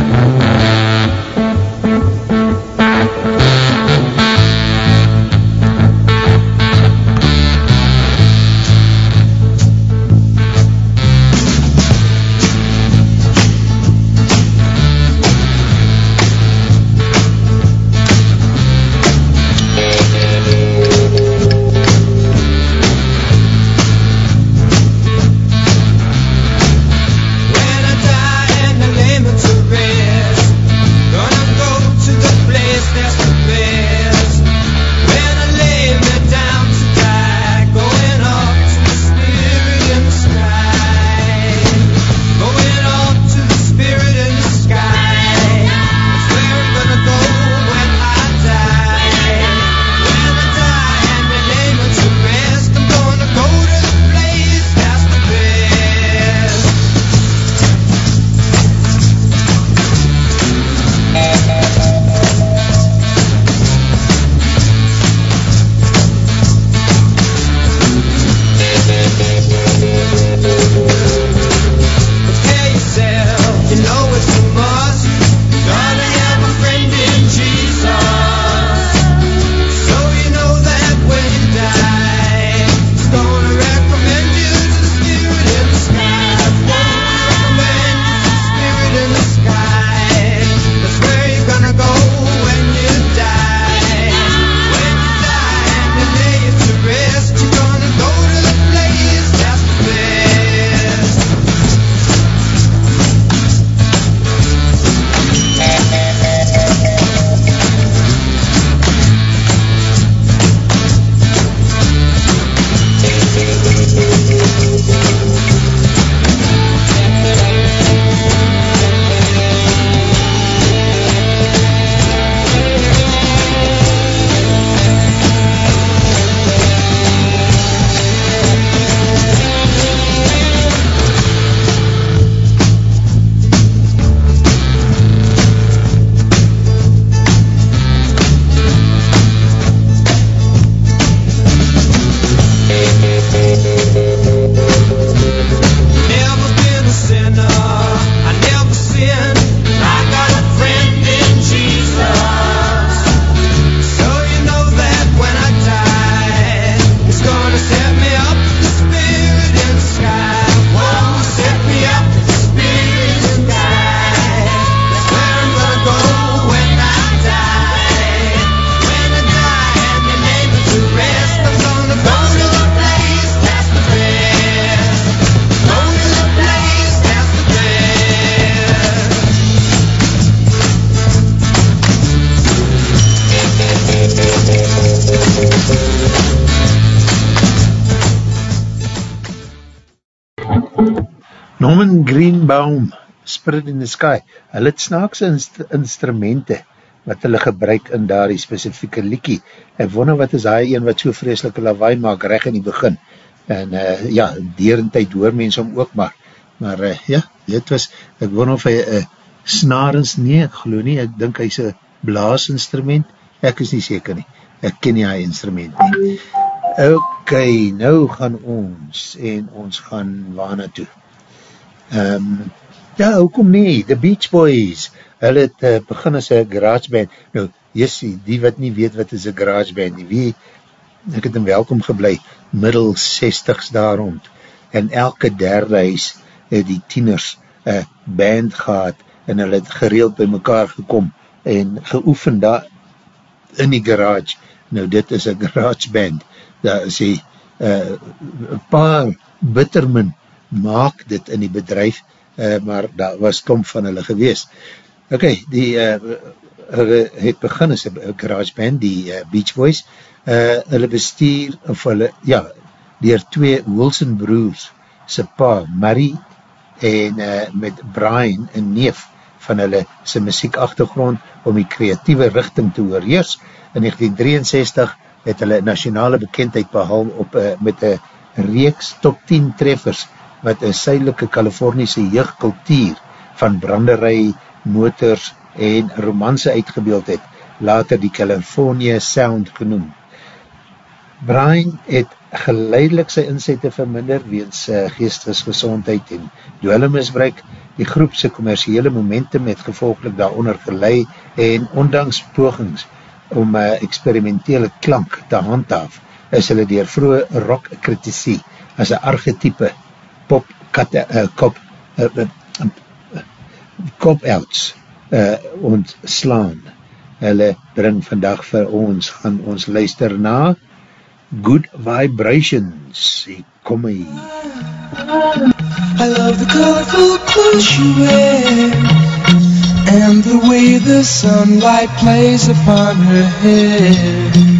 Spirit in the Sky, hulle het snaakse inst instrumente wat hulle gebruik in daar die specifieke liekie. Ek wonder wat is hy een wat so vreselike lawaai maak reg in die begin. En uh, ja, derentijd hoor mens om ook maar. Maar uh, ja, dit was, ek wonder of hy uh, snarens, nee, ek geloof nie, ek dink hy is een blaasinstrument, ek is nie seker nie, ek ken nie hy instrument nie. Ok, nou gaan ons, en ons gaan waar naartoe? Um, ja, hoekom nie, The Beach Boys, hulle het uh, begin as een garage band, nou, Jessie, die wat nie weet wat is een garage band nie, wie, ek het in welkom geblei, middel 60s daar rond, en elke derde huis het die tieners een band gehad, en hulle het gereeld by mekaar gekom, en geoefen daar in die garage, nou dit is een garage band, daar is die, uh, paar bittermin maak dit in die bedrijf, uh, maar daar was kom van hulle gewees. Ok, die, uh, hulle het begin as een garage band, die uh, Beach Boys, uh, hulle bestuur, of hulle, ja, dier twee Wilson broers, sy pa, Murray, en uh, met Brian, een neef van hulle, sy muziekachtergrond, om die creatieve richting te oorheers. In 1963 het hulle nationale bekendheid behal op, uh, met een reeks top 10 treffers, wat een suidelike Californische jeugdkultuur van branderij, motors en romanse uitgebeeld het, later die California Sound genoem. Brian het geleidelik sy inzette verminder weens uh, geestesgezondheid en dwellemisbruik. Die groepse commerciële momentum het gevolglik daaronder gelei en ondanks pogings om uh, experimentele klank te handhaaf, is hulle dier vroege rock kritisie as een archetype pop katte, uh, kop uh, uh, uh, cop-outs uh, ontslaan. Hulle bring vandag vir ons, gaan ons luister na Good Vibrations. Kom hy. I love the colorful clothes you wear and the way the sunlight plays upon her hair.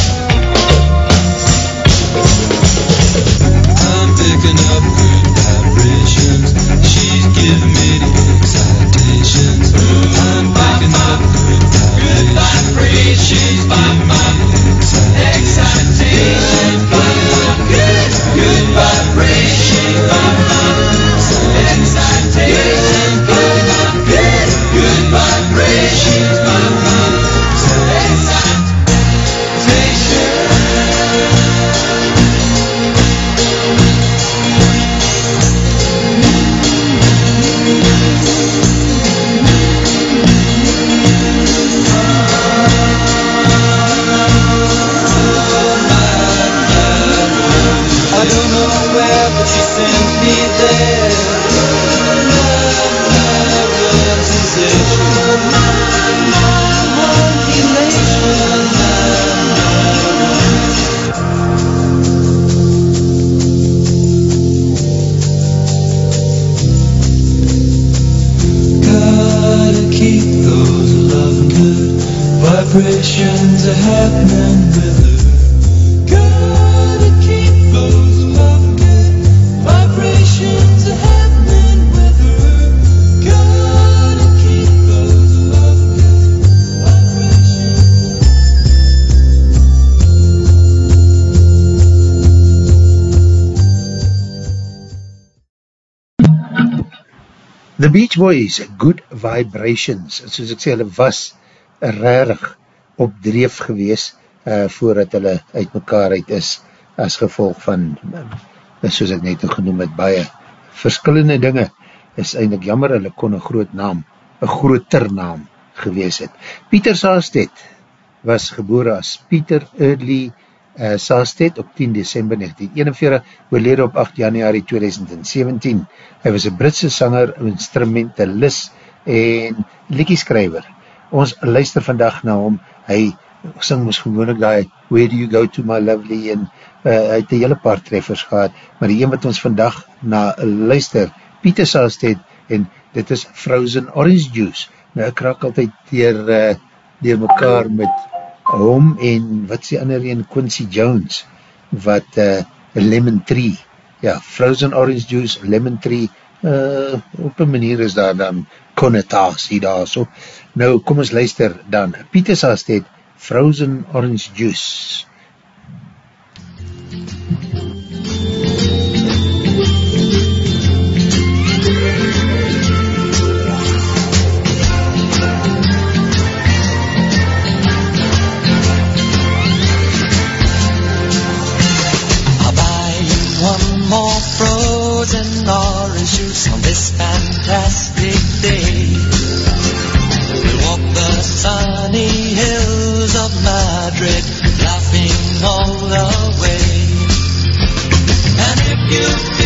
The Beach Boys, Good Vibrations, soos ek sê, hulle was rarig op dreef gewees uh, voordat hulle uit mekaar uit is as gevolg van, uh, soos ek net genoem het, baie verskillende dinge, is eindelijk jammer, hulle kon een groot naam, een groter naam gewees het. Pieter Saastet was gebore as Pieter Early uh, Saastet op 10 december 1941, oorlede op 8 januari 2017. Hy was een Britse sanger, instrumentalist en liedjeskrijver. ons luister vandag na hom, hy sing ons gewoonlik die Where do you go to my lovely en uh, hy het een hele paar treffers gehad, maar die een wat ons vandag na luister, Pieter Saasted en dit is Frozen Orange Juice. Nou ek raak altyd dier, uh, dier mekaar met hom en wat is die ander een, Quincy Jones, wat uh, Lemon Tree, ja, Frozen Orange Juice, Lemon Tree, uh, op een manier is daar dan connotatie daar so. Nou, kom ons luister dan, Pieter Saasted, Frozen Orange Juice. I'll juice on this fantastic day. We'll walk the sunny hills of Madrid, laughing all the way. And if you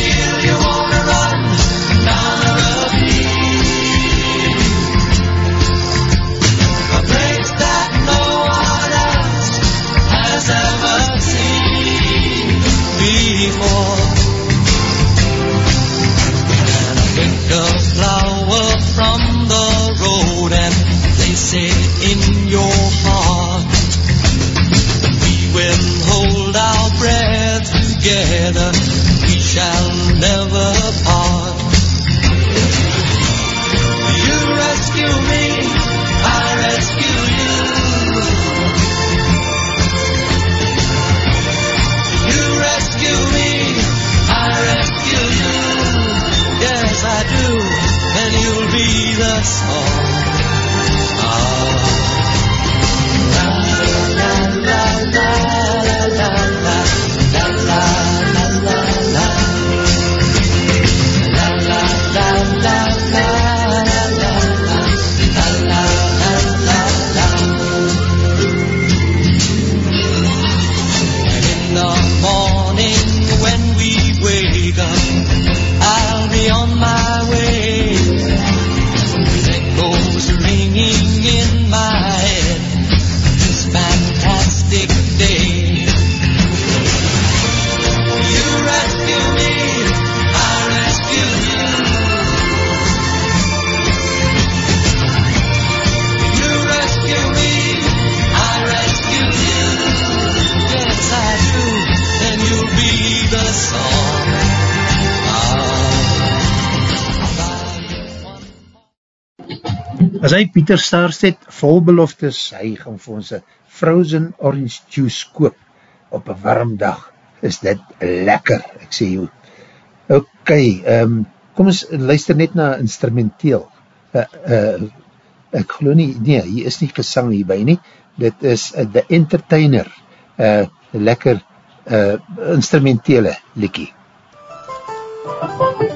Pieter Staarstedt vol beloftes, hy gaan vir ons frozen orange juice koop op een warm dag, is dit lekker, ek sê jou. Ok, um, kom ons luister net na instrumenteel. Uh, uh, ek geloof nie, nee, hier is nie gesang hierby nie, dit is uh, The Entertainer, uh, lekker uh, instrumentele liekie. Thank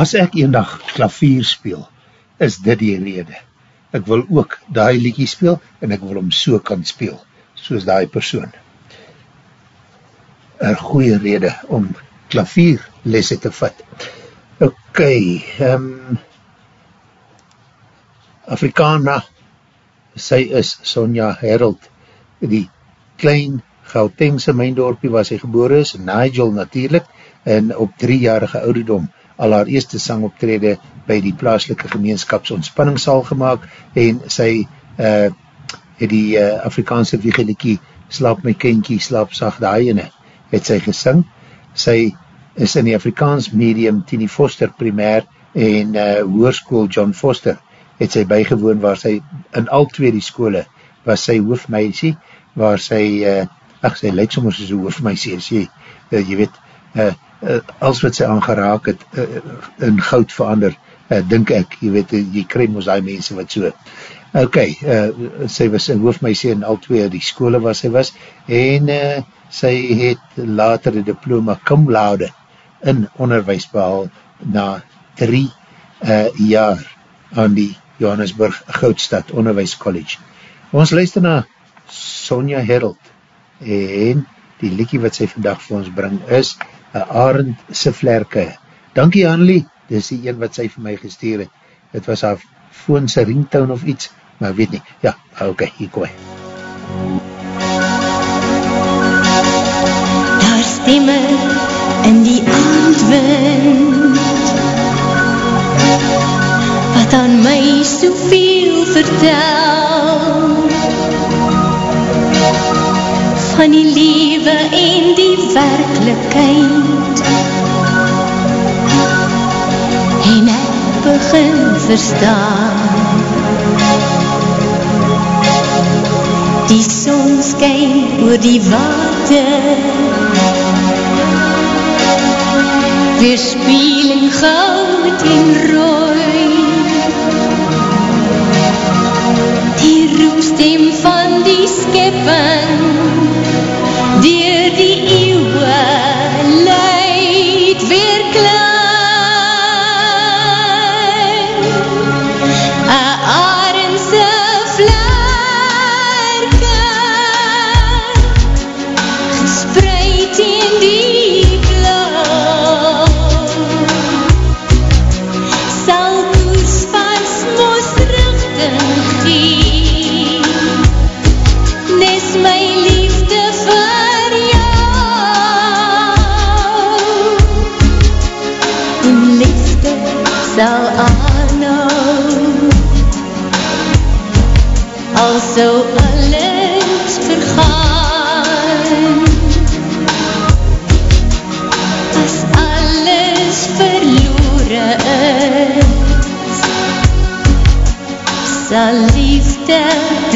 as ek eendag klavier speel, is dit die rede. Ek wil ook die liedjie speel, en ek wil hom so kan speel, soos die persoon. Een goeie rede om klavierlesse te vat. Ok, um, Afrikana, sy is Sonja Herold, die klein Gautengse myndorpie waar sy gebore is, Nigel natuurlijk, en op driejarige ouderdom al haar eerste sangoptrede by die plaaslike gemeenskapsontspanningssaal gemaakt en sy uh, het die uh, Afrikaanse wiegelikie Slaap my kindkie, slaap sag daaiene het sy gesing. Sy is in die Afrikaans medium Tini Foster primair en uh, hoerskoel John Foster het sy bygewoon waar sy in al twee die skole was sy hoofmeisie waar sy, uh, ach sy lyk soms as hoofmeisie is jy, uh, jy weet, uh, uh, als wat sy aangeraak het uh, in goud verander, uh, dink ek, jy weet, jy krijg ons die mense wat so. Ok, uh, sy was een hoofmeisie in al twee die skole waar sy was, en uh, sy het later die diploma cum laude in onderwijs behal na drie uh, jaar aan die Johannesburg Goudstad Onderwijs College. Ons luister na Sonja Herold en die liekie wat sy vandag vir ons bring is uh, Arend se vlerke. Dankie Annelie, dit is die een wat sy vir my gestuur het. Het was haar foonse ringtone of iets, maar weet nie. Ja, ok, hier kom hy. Daar stemme in die aandwind Wat aan my soveel vertel Van die lewe en die werkelijkheid En ek begin verstaan. Die son skyn oor die water. Weerspieling goud en rooi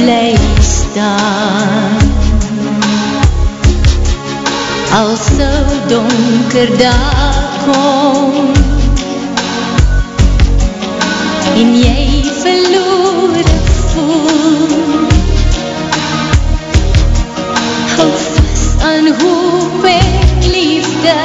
bly staan Al sou donker daar kom. En jy verloore voel Hou vast aan hoop en liefde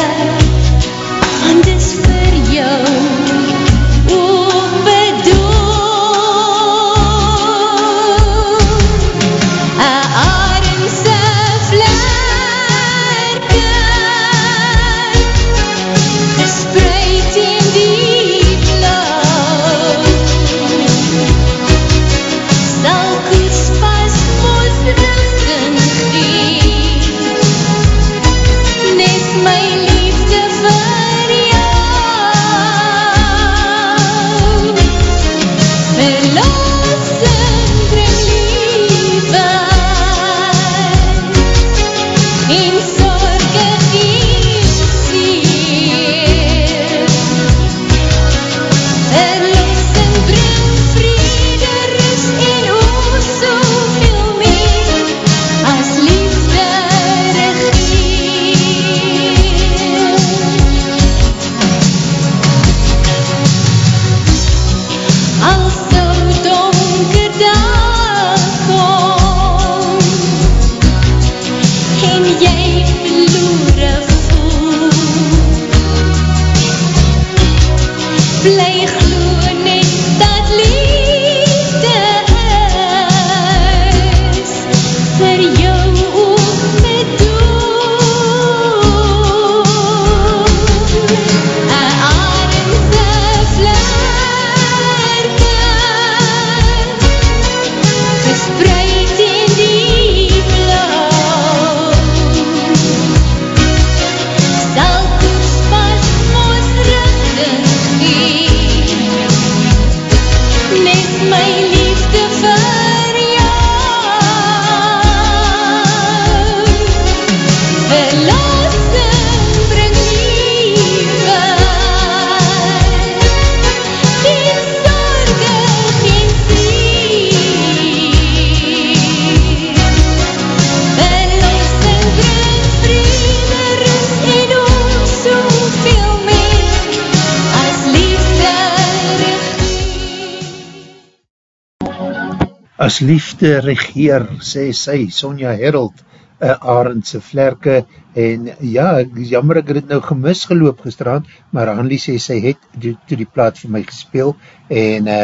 liefde regeer, sê sy, Sonja Herold, uh, Arendse vlerke, en ja, ek jammer ek het nou gemis geloop gestraan, maar Hanlie sê sy het die, toe die plaat vir my gespeel, en uh,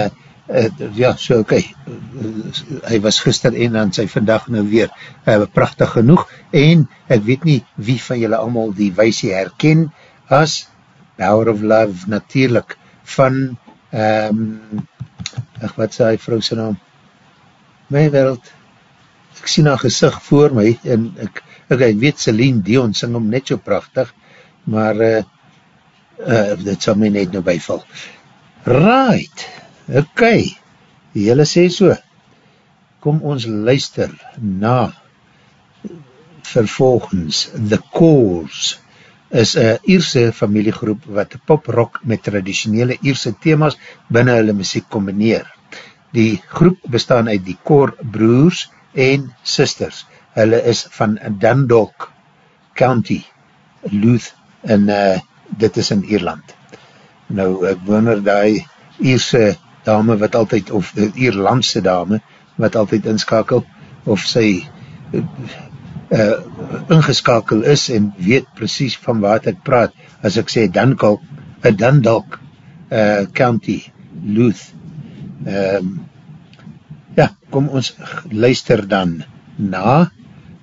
uh, ja, so ok, uh, hy was gister en dan sy vandag nou weer uh, prachtig genoeg, en ek weet nie wie van julle allemaal die weisie herken, as Power of Love natuurlijk, van, um, ach, wat sê hy vrou sy naam, my wereld, ek sien haar gezicht voor my, en ek, ek, weet Celine Dion sing hom net so prachtig, maar uh, uh, dit sal my net nou bijval. Right, ok, hele sê so, kom ons luister na vervolgens The Cause is een Ierse familiegroep wat poprock met traditionele Ierse thema's binnen hulle muziek combineer. Die groep bestaan uit die Core broers en sisters. Hulle is van Dundalk County, Louth, en uh, dit is in Ierland. Nou, ek wonder die Ierse dame wat altyd, of die Ierlandse dame, wat altyd inskakel, of sy uh, uh, ingeskakel is en weet precies van wat ek praat, as ek sê Dundalk, uh, Dundalk uh, County, Louth, um, ja, kom ons luister dan na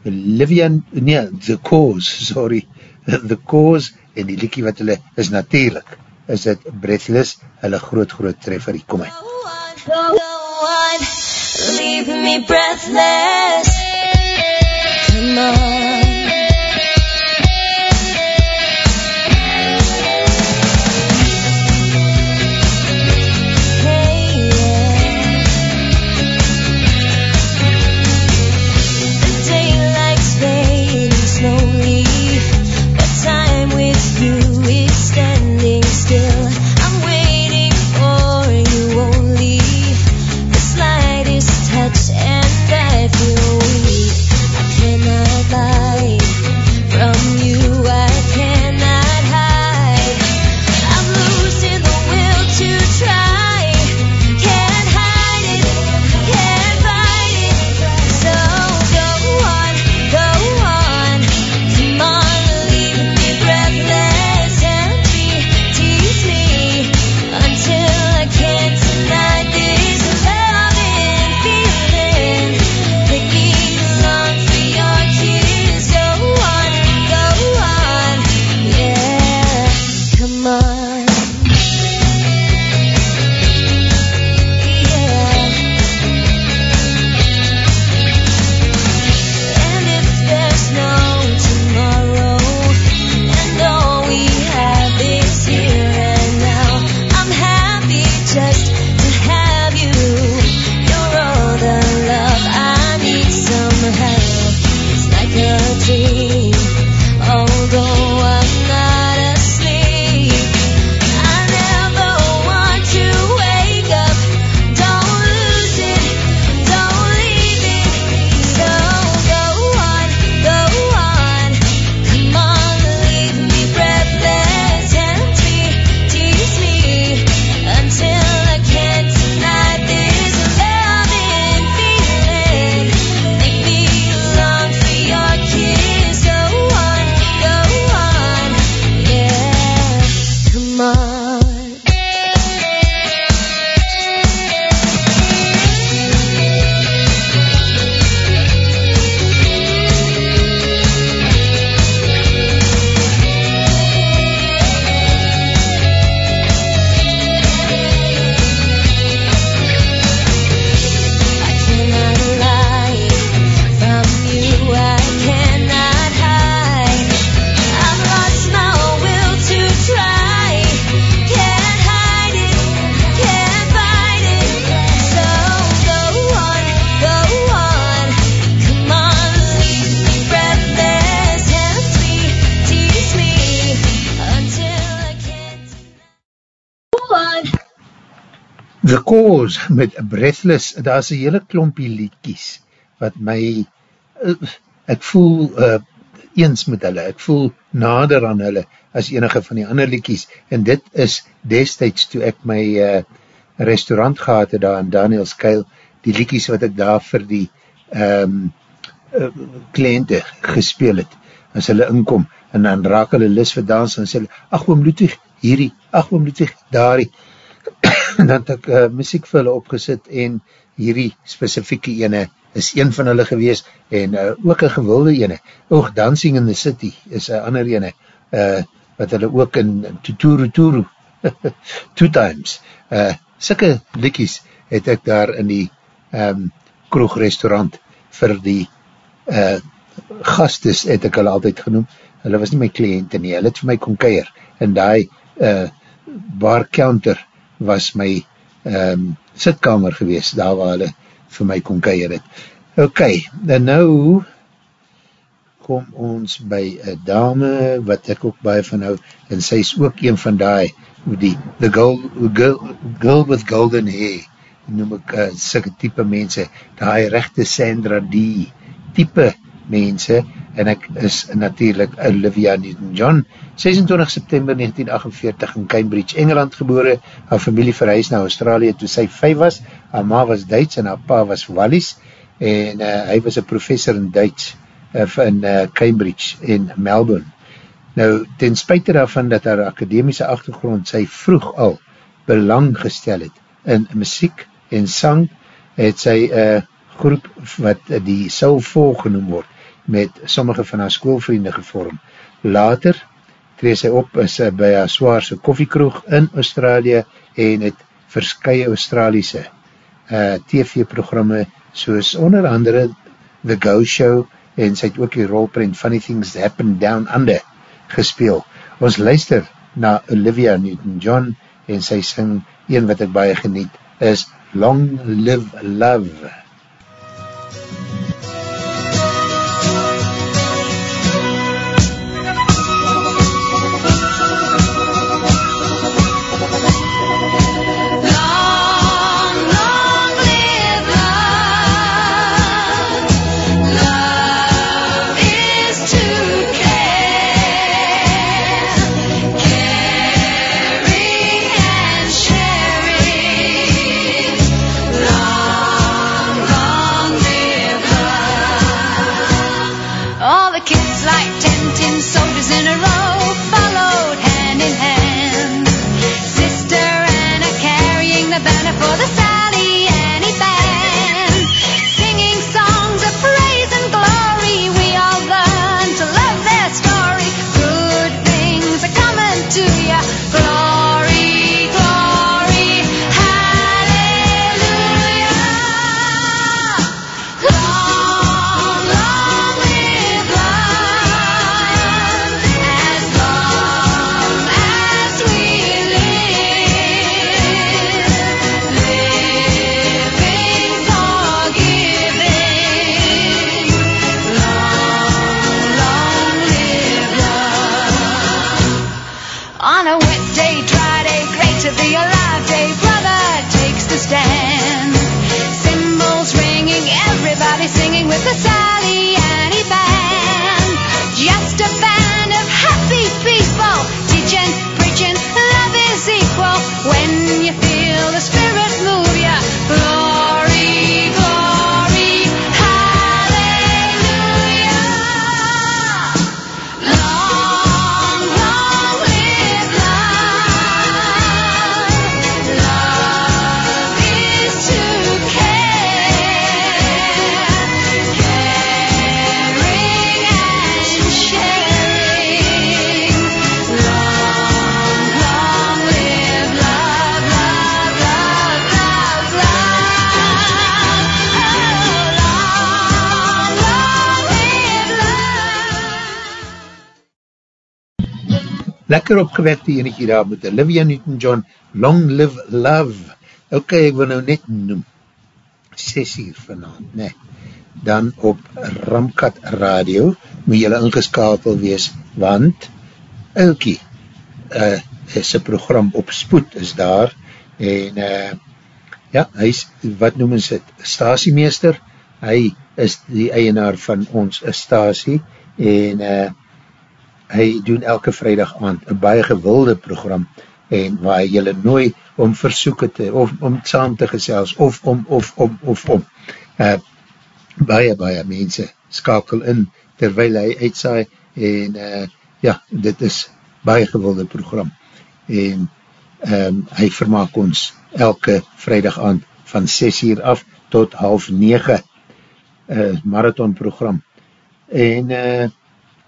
Livian, nee, The Cause, sorry, The Cause, en die liekie wat hulle is natuurlijk, is het Breathless, hulle groot, groot treffer, kom hy. Go on, leave me breathless. Come on. Met Breathless, daar is een hele klompie liedkies, wat my, uh, ek voel uh, eens met hulle, ek voel nader aan hulle, as enige van die ander liedkies, en dit is destijds toe ek my uh, restaurant gehad het daar in Daniels Keil, die liekies wat ek daar vir die um, uh, kliënte gespeel het, as hulle inkom, en dan raak hulle lis vir dans, en sê hulle, ach oom Ludwig, hierdie, ach oom Ludwig, daarie, dan het ek uh, muziek vir hulle opgesit, en hierdie specifieke ene, is een van hulle gewees, en uh, ook een gewilde ene, oog, Dancing in the City, is een ander ene, uh, wat hulle ook in Tuturu Turu, two times, uh, sikke likkies, het ek daar in die um, kroegrestaurant vir die uh, gastes, het ek hulle altyd genoem, hulle was nie my kliënte nie, hulle het vir my kon keir, en die uh, bar counter was my um, sitkamer gewees, daar waar hulle vir my kon keir het. Ok, en nou kom ons by een dame, wat ek ook baie van hou, en sy is ook een van die, die the girl, girl, girl with golden hair, noem ek uh, sikke type mense, die rechte Sandra D, type mense, en ek is natuurlijk Olivia Newton-John, 26 September 1948 in Cambridge, Engeland gebore, haar familie verhuis na Australië toe sy 5 was, haar ma was Duits en haar pa was Wallis, en uh, hy was een professor in Duits uh, in uh, Cambridge in Melbourne. Nou, ten spuite daarvan dat haar akademiese achtergrond sy vroeg al belang gestel het in muziek en sang, het sy uh, groep wat die Soul Four genoem word, met sommige van haar schoolvriende gevorm. Later tree sy op is uh, by haar zwaarse koffiekroeg in Australië en het verskye Australiese uh, TV-programme soos onder andere The Go Show en sy het ook die rolprint Funny Things Happen Down Under gespeel. Ons luister na Olivia Newton-John en sy sing een wat ek baie geniet is Long Live Love. Lekker opgewekte enetjie daar met Olivia Newton-John, Long Live Love. Ok, ek wil nou net noem, 6 uur vanavond, ne, dan op Ramkat Radio, moet jylle ingeskakel wees, want, Elkie, uh, is een program op spoed, is daar, en, uh, ja, hy is, wat noem ons het, stasiemeester, hy is die eienaar van ons stasie, en, uh, hy doen elke vrijdag aand een baie gewilde program en waar hy jylle nooi om versoeke te, of om saam te gesels, of om, of om, of om. Uh, baie, baie mense skakel in, terwyl hy uitsaai, en uh, ja, dit is baie gewilde program. En um, hy vermaak ons elke vrijdag aan van 6 uur af tot half 9 uh, marathon program. En uh,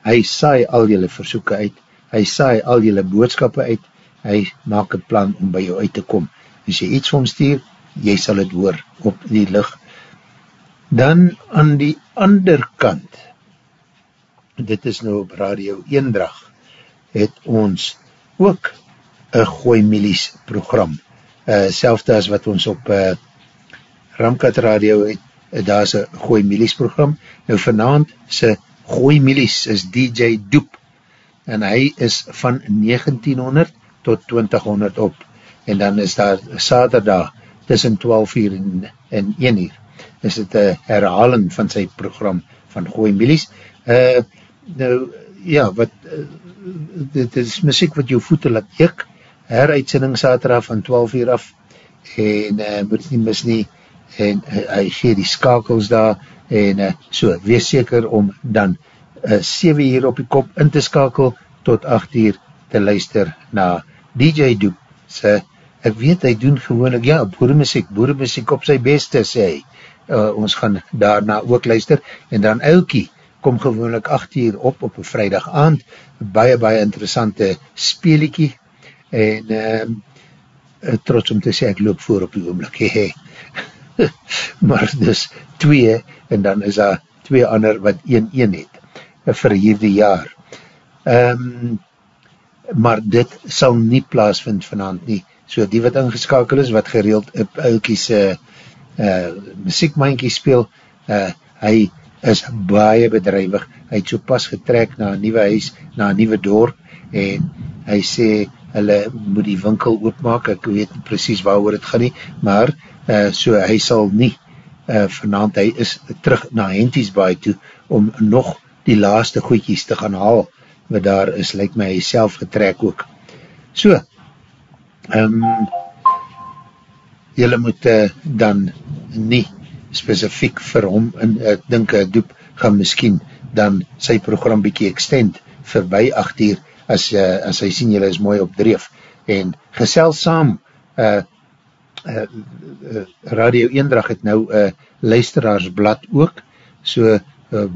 hy saai al jylle versoeken uit, hy saai al jylle boodskappe uit, hy maak een plan om by jou uit te kom. As jy iets van stuur, jy sal het hoor op die licht. Dan aan die ander kant, dit is nou op Radio Eendrag, het ons ook een gooi milies program. Uh, selfde as wat ons op uh, Ramkat Radio het, uh, daar is een gooi milies program. Nou vanavond sy gooi milies is DJ Doep en hy is van 1900 tot 2000 op. En dan is daar saterdag tussen 12 uur en, en 1 uur. Is het een herhaling van sy program van gooi milies. Uh, nou, ja, wat uh, dit is muziek wat jou voete laat ek, heruitsending saterdag van 12 uur af. En uh, moet nie mis nie. En uh, hy gee die skakels daar en uh, so, wees seker om dan uh, 7 uur op die kop in te skakel tot 8 uur te luister na DJ Doep sy, ek weet hy doen gewoon ja, boeremuziek, boeremuziek op sy beste sê hy, uh, ons gaan daarna ook luister, en dan Elkie kom gewoonlik 8 uur op op een vrijdag aand, baie baie interessante speeliekie en um, trots om te sê, ek loop voor op die oomlik, he, he. maar dus twee, en dan is daar twee ander wat een een het, vir hierdie jaar. Um, maar dit sal nie plaasvind vanavond nie, so die wat ingeskakel is, wat gereeld op Elkies uh, uh, muziekmankie speel, uh, hy is baie bedrijwig, hy het so pas getrek na een nieuwe huis, na een nieuwe dorp, en hy sê, hulle moet die winkel oopmaak, ek weet nie precies waar oor het gaan nie, maar uh, so hy sal nie uh, vanavond, hy is terug na Hentiesbaai toe, om nog die laaste goedjies te gaan haal, wat daar is, lyk my hy self getrek ook. So, um, jylle moet uh, dan nie specifiek vir hom, en ek dink, uh, Doep gaan miskien dan sy program bykie extend, verby 8 uur, as, uh, as hy sien jylle is mooi op dreef, en gesel saam, uh, uh, uh, Radio Eendrag het nou uh, luisteraarsblad ook, so uh,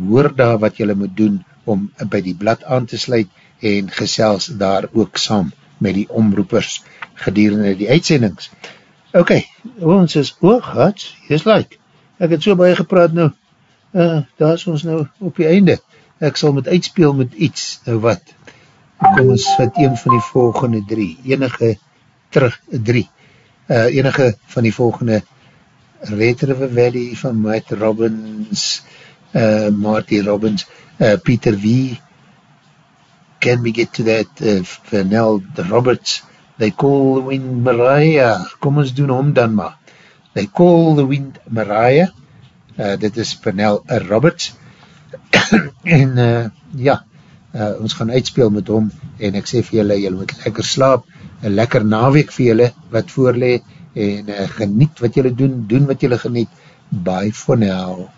hoor daar wat jylle moet doen, om by die blad aan te sluit, en gesels daar ook saam, met die omroepers, gedurende die uitsendings. Ok, ons is, oh gats, is like, ek het so baie gepraat nou, uh, daar is ons nou op die einde, ek sal met uitspeel met iets, nou wat, kom ons vat een van die volgende drie, enige terug drie, uh, enige van die volgende Red River Valley van Matt Robbins, uh, Marty Robbins, uh, Peter V, Can We Get To That, uh, Vernell Roberts, They Call the Wind Mariah, kom ons doen hom dan maar, They Call the Wind Mariah, uh, dit is Vernell Roberts, en uh, ja, uh, ons gaan uitspeel met hom, en ek sê vir julle, julle moet lekker slaap, een lekker naweek vir julle, wat voorlee, en uh, geniet wat julle doen, doen wat julle geniet, bye for now.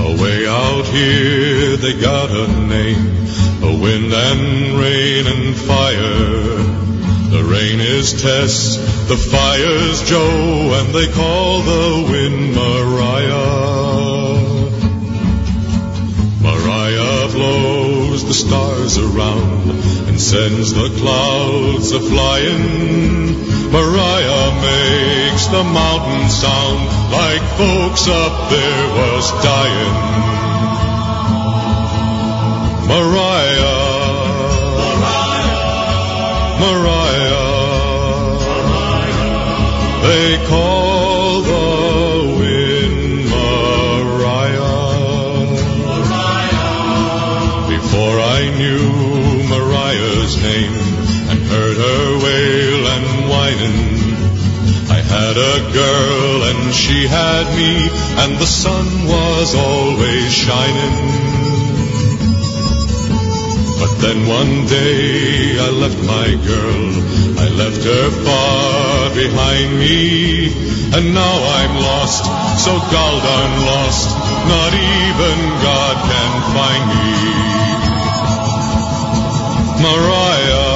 Away out here they got a name, a wind and rain and fire. The rain is Tess, the fire's Joe, and they call the wind Mariah. The stars around and sends the clouds a flying. Mariah makes the mountains sound like folks up there was dying. Mariah, Mariah, they call girl and she had me, and the sun was always shining. But then one day I left my girl, I left her far behind me, and now I'm lost, so gall darn lost, not even God can find me. Mariah,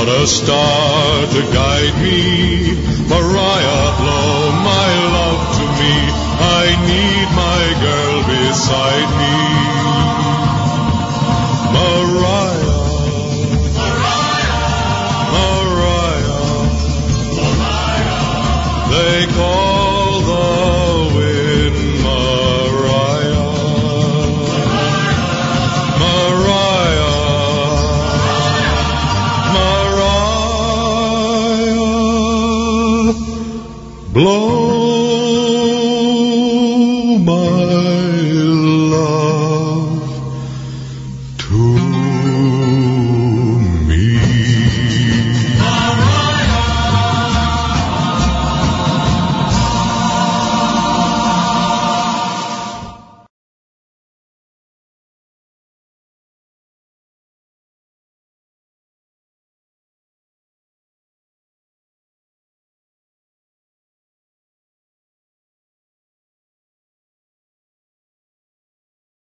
without a star to guide me. Mariah, blow my love to me. I need my girl beside me. Blow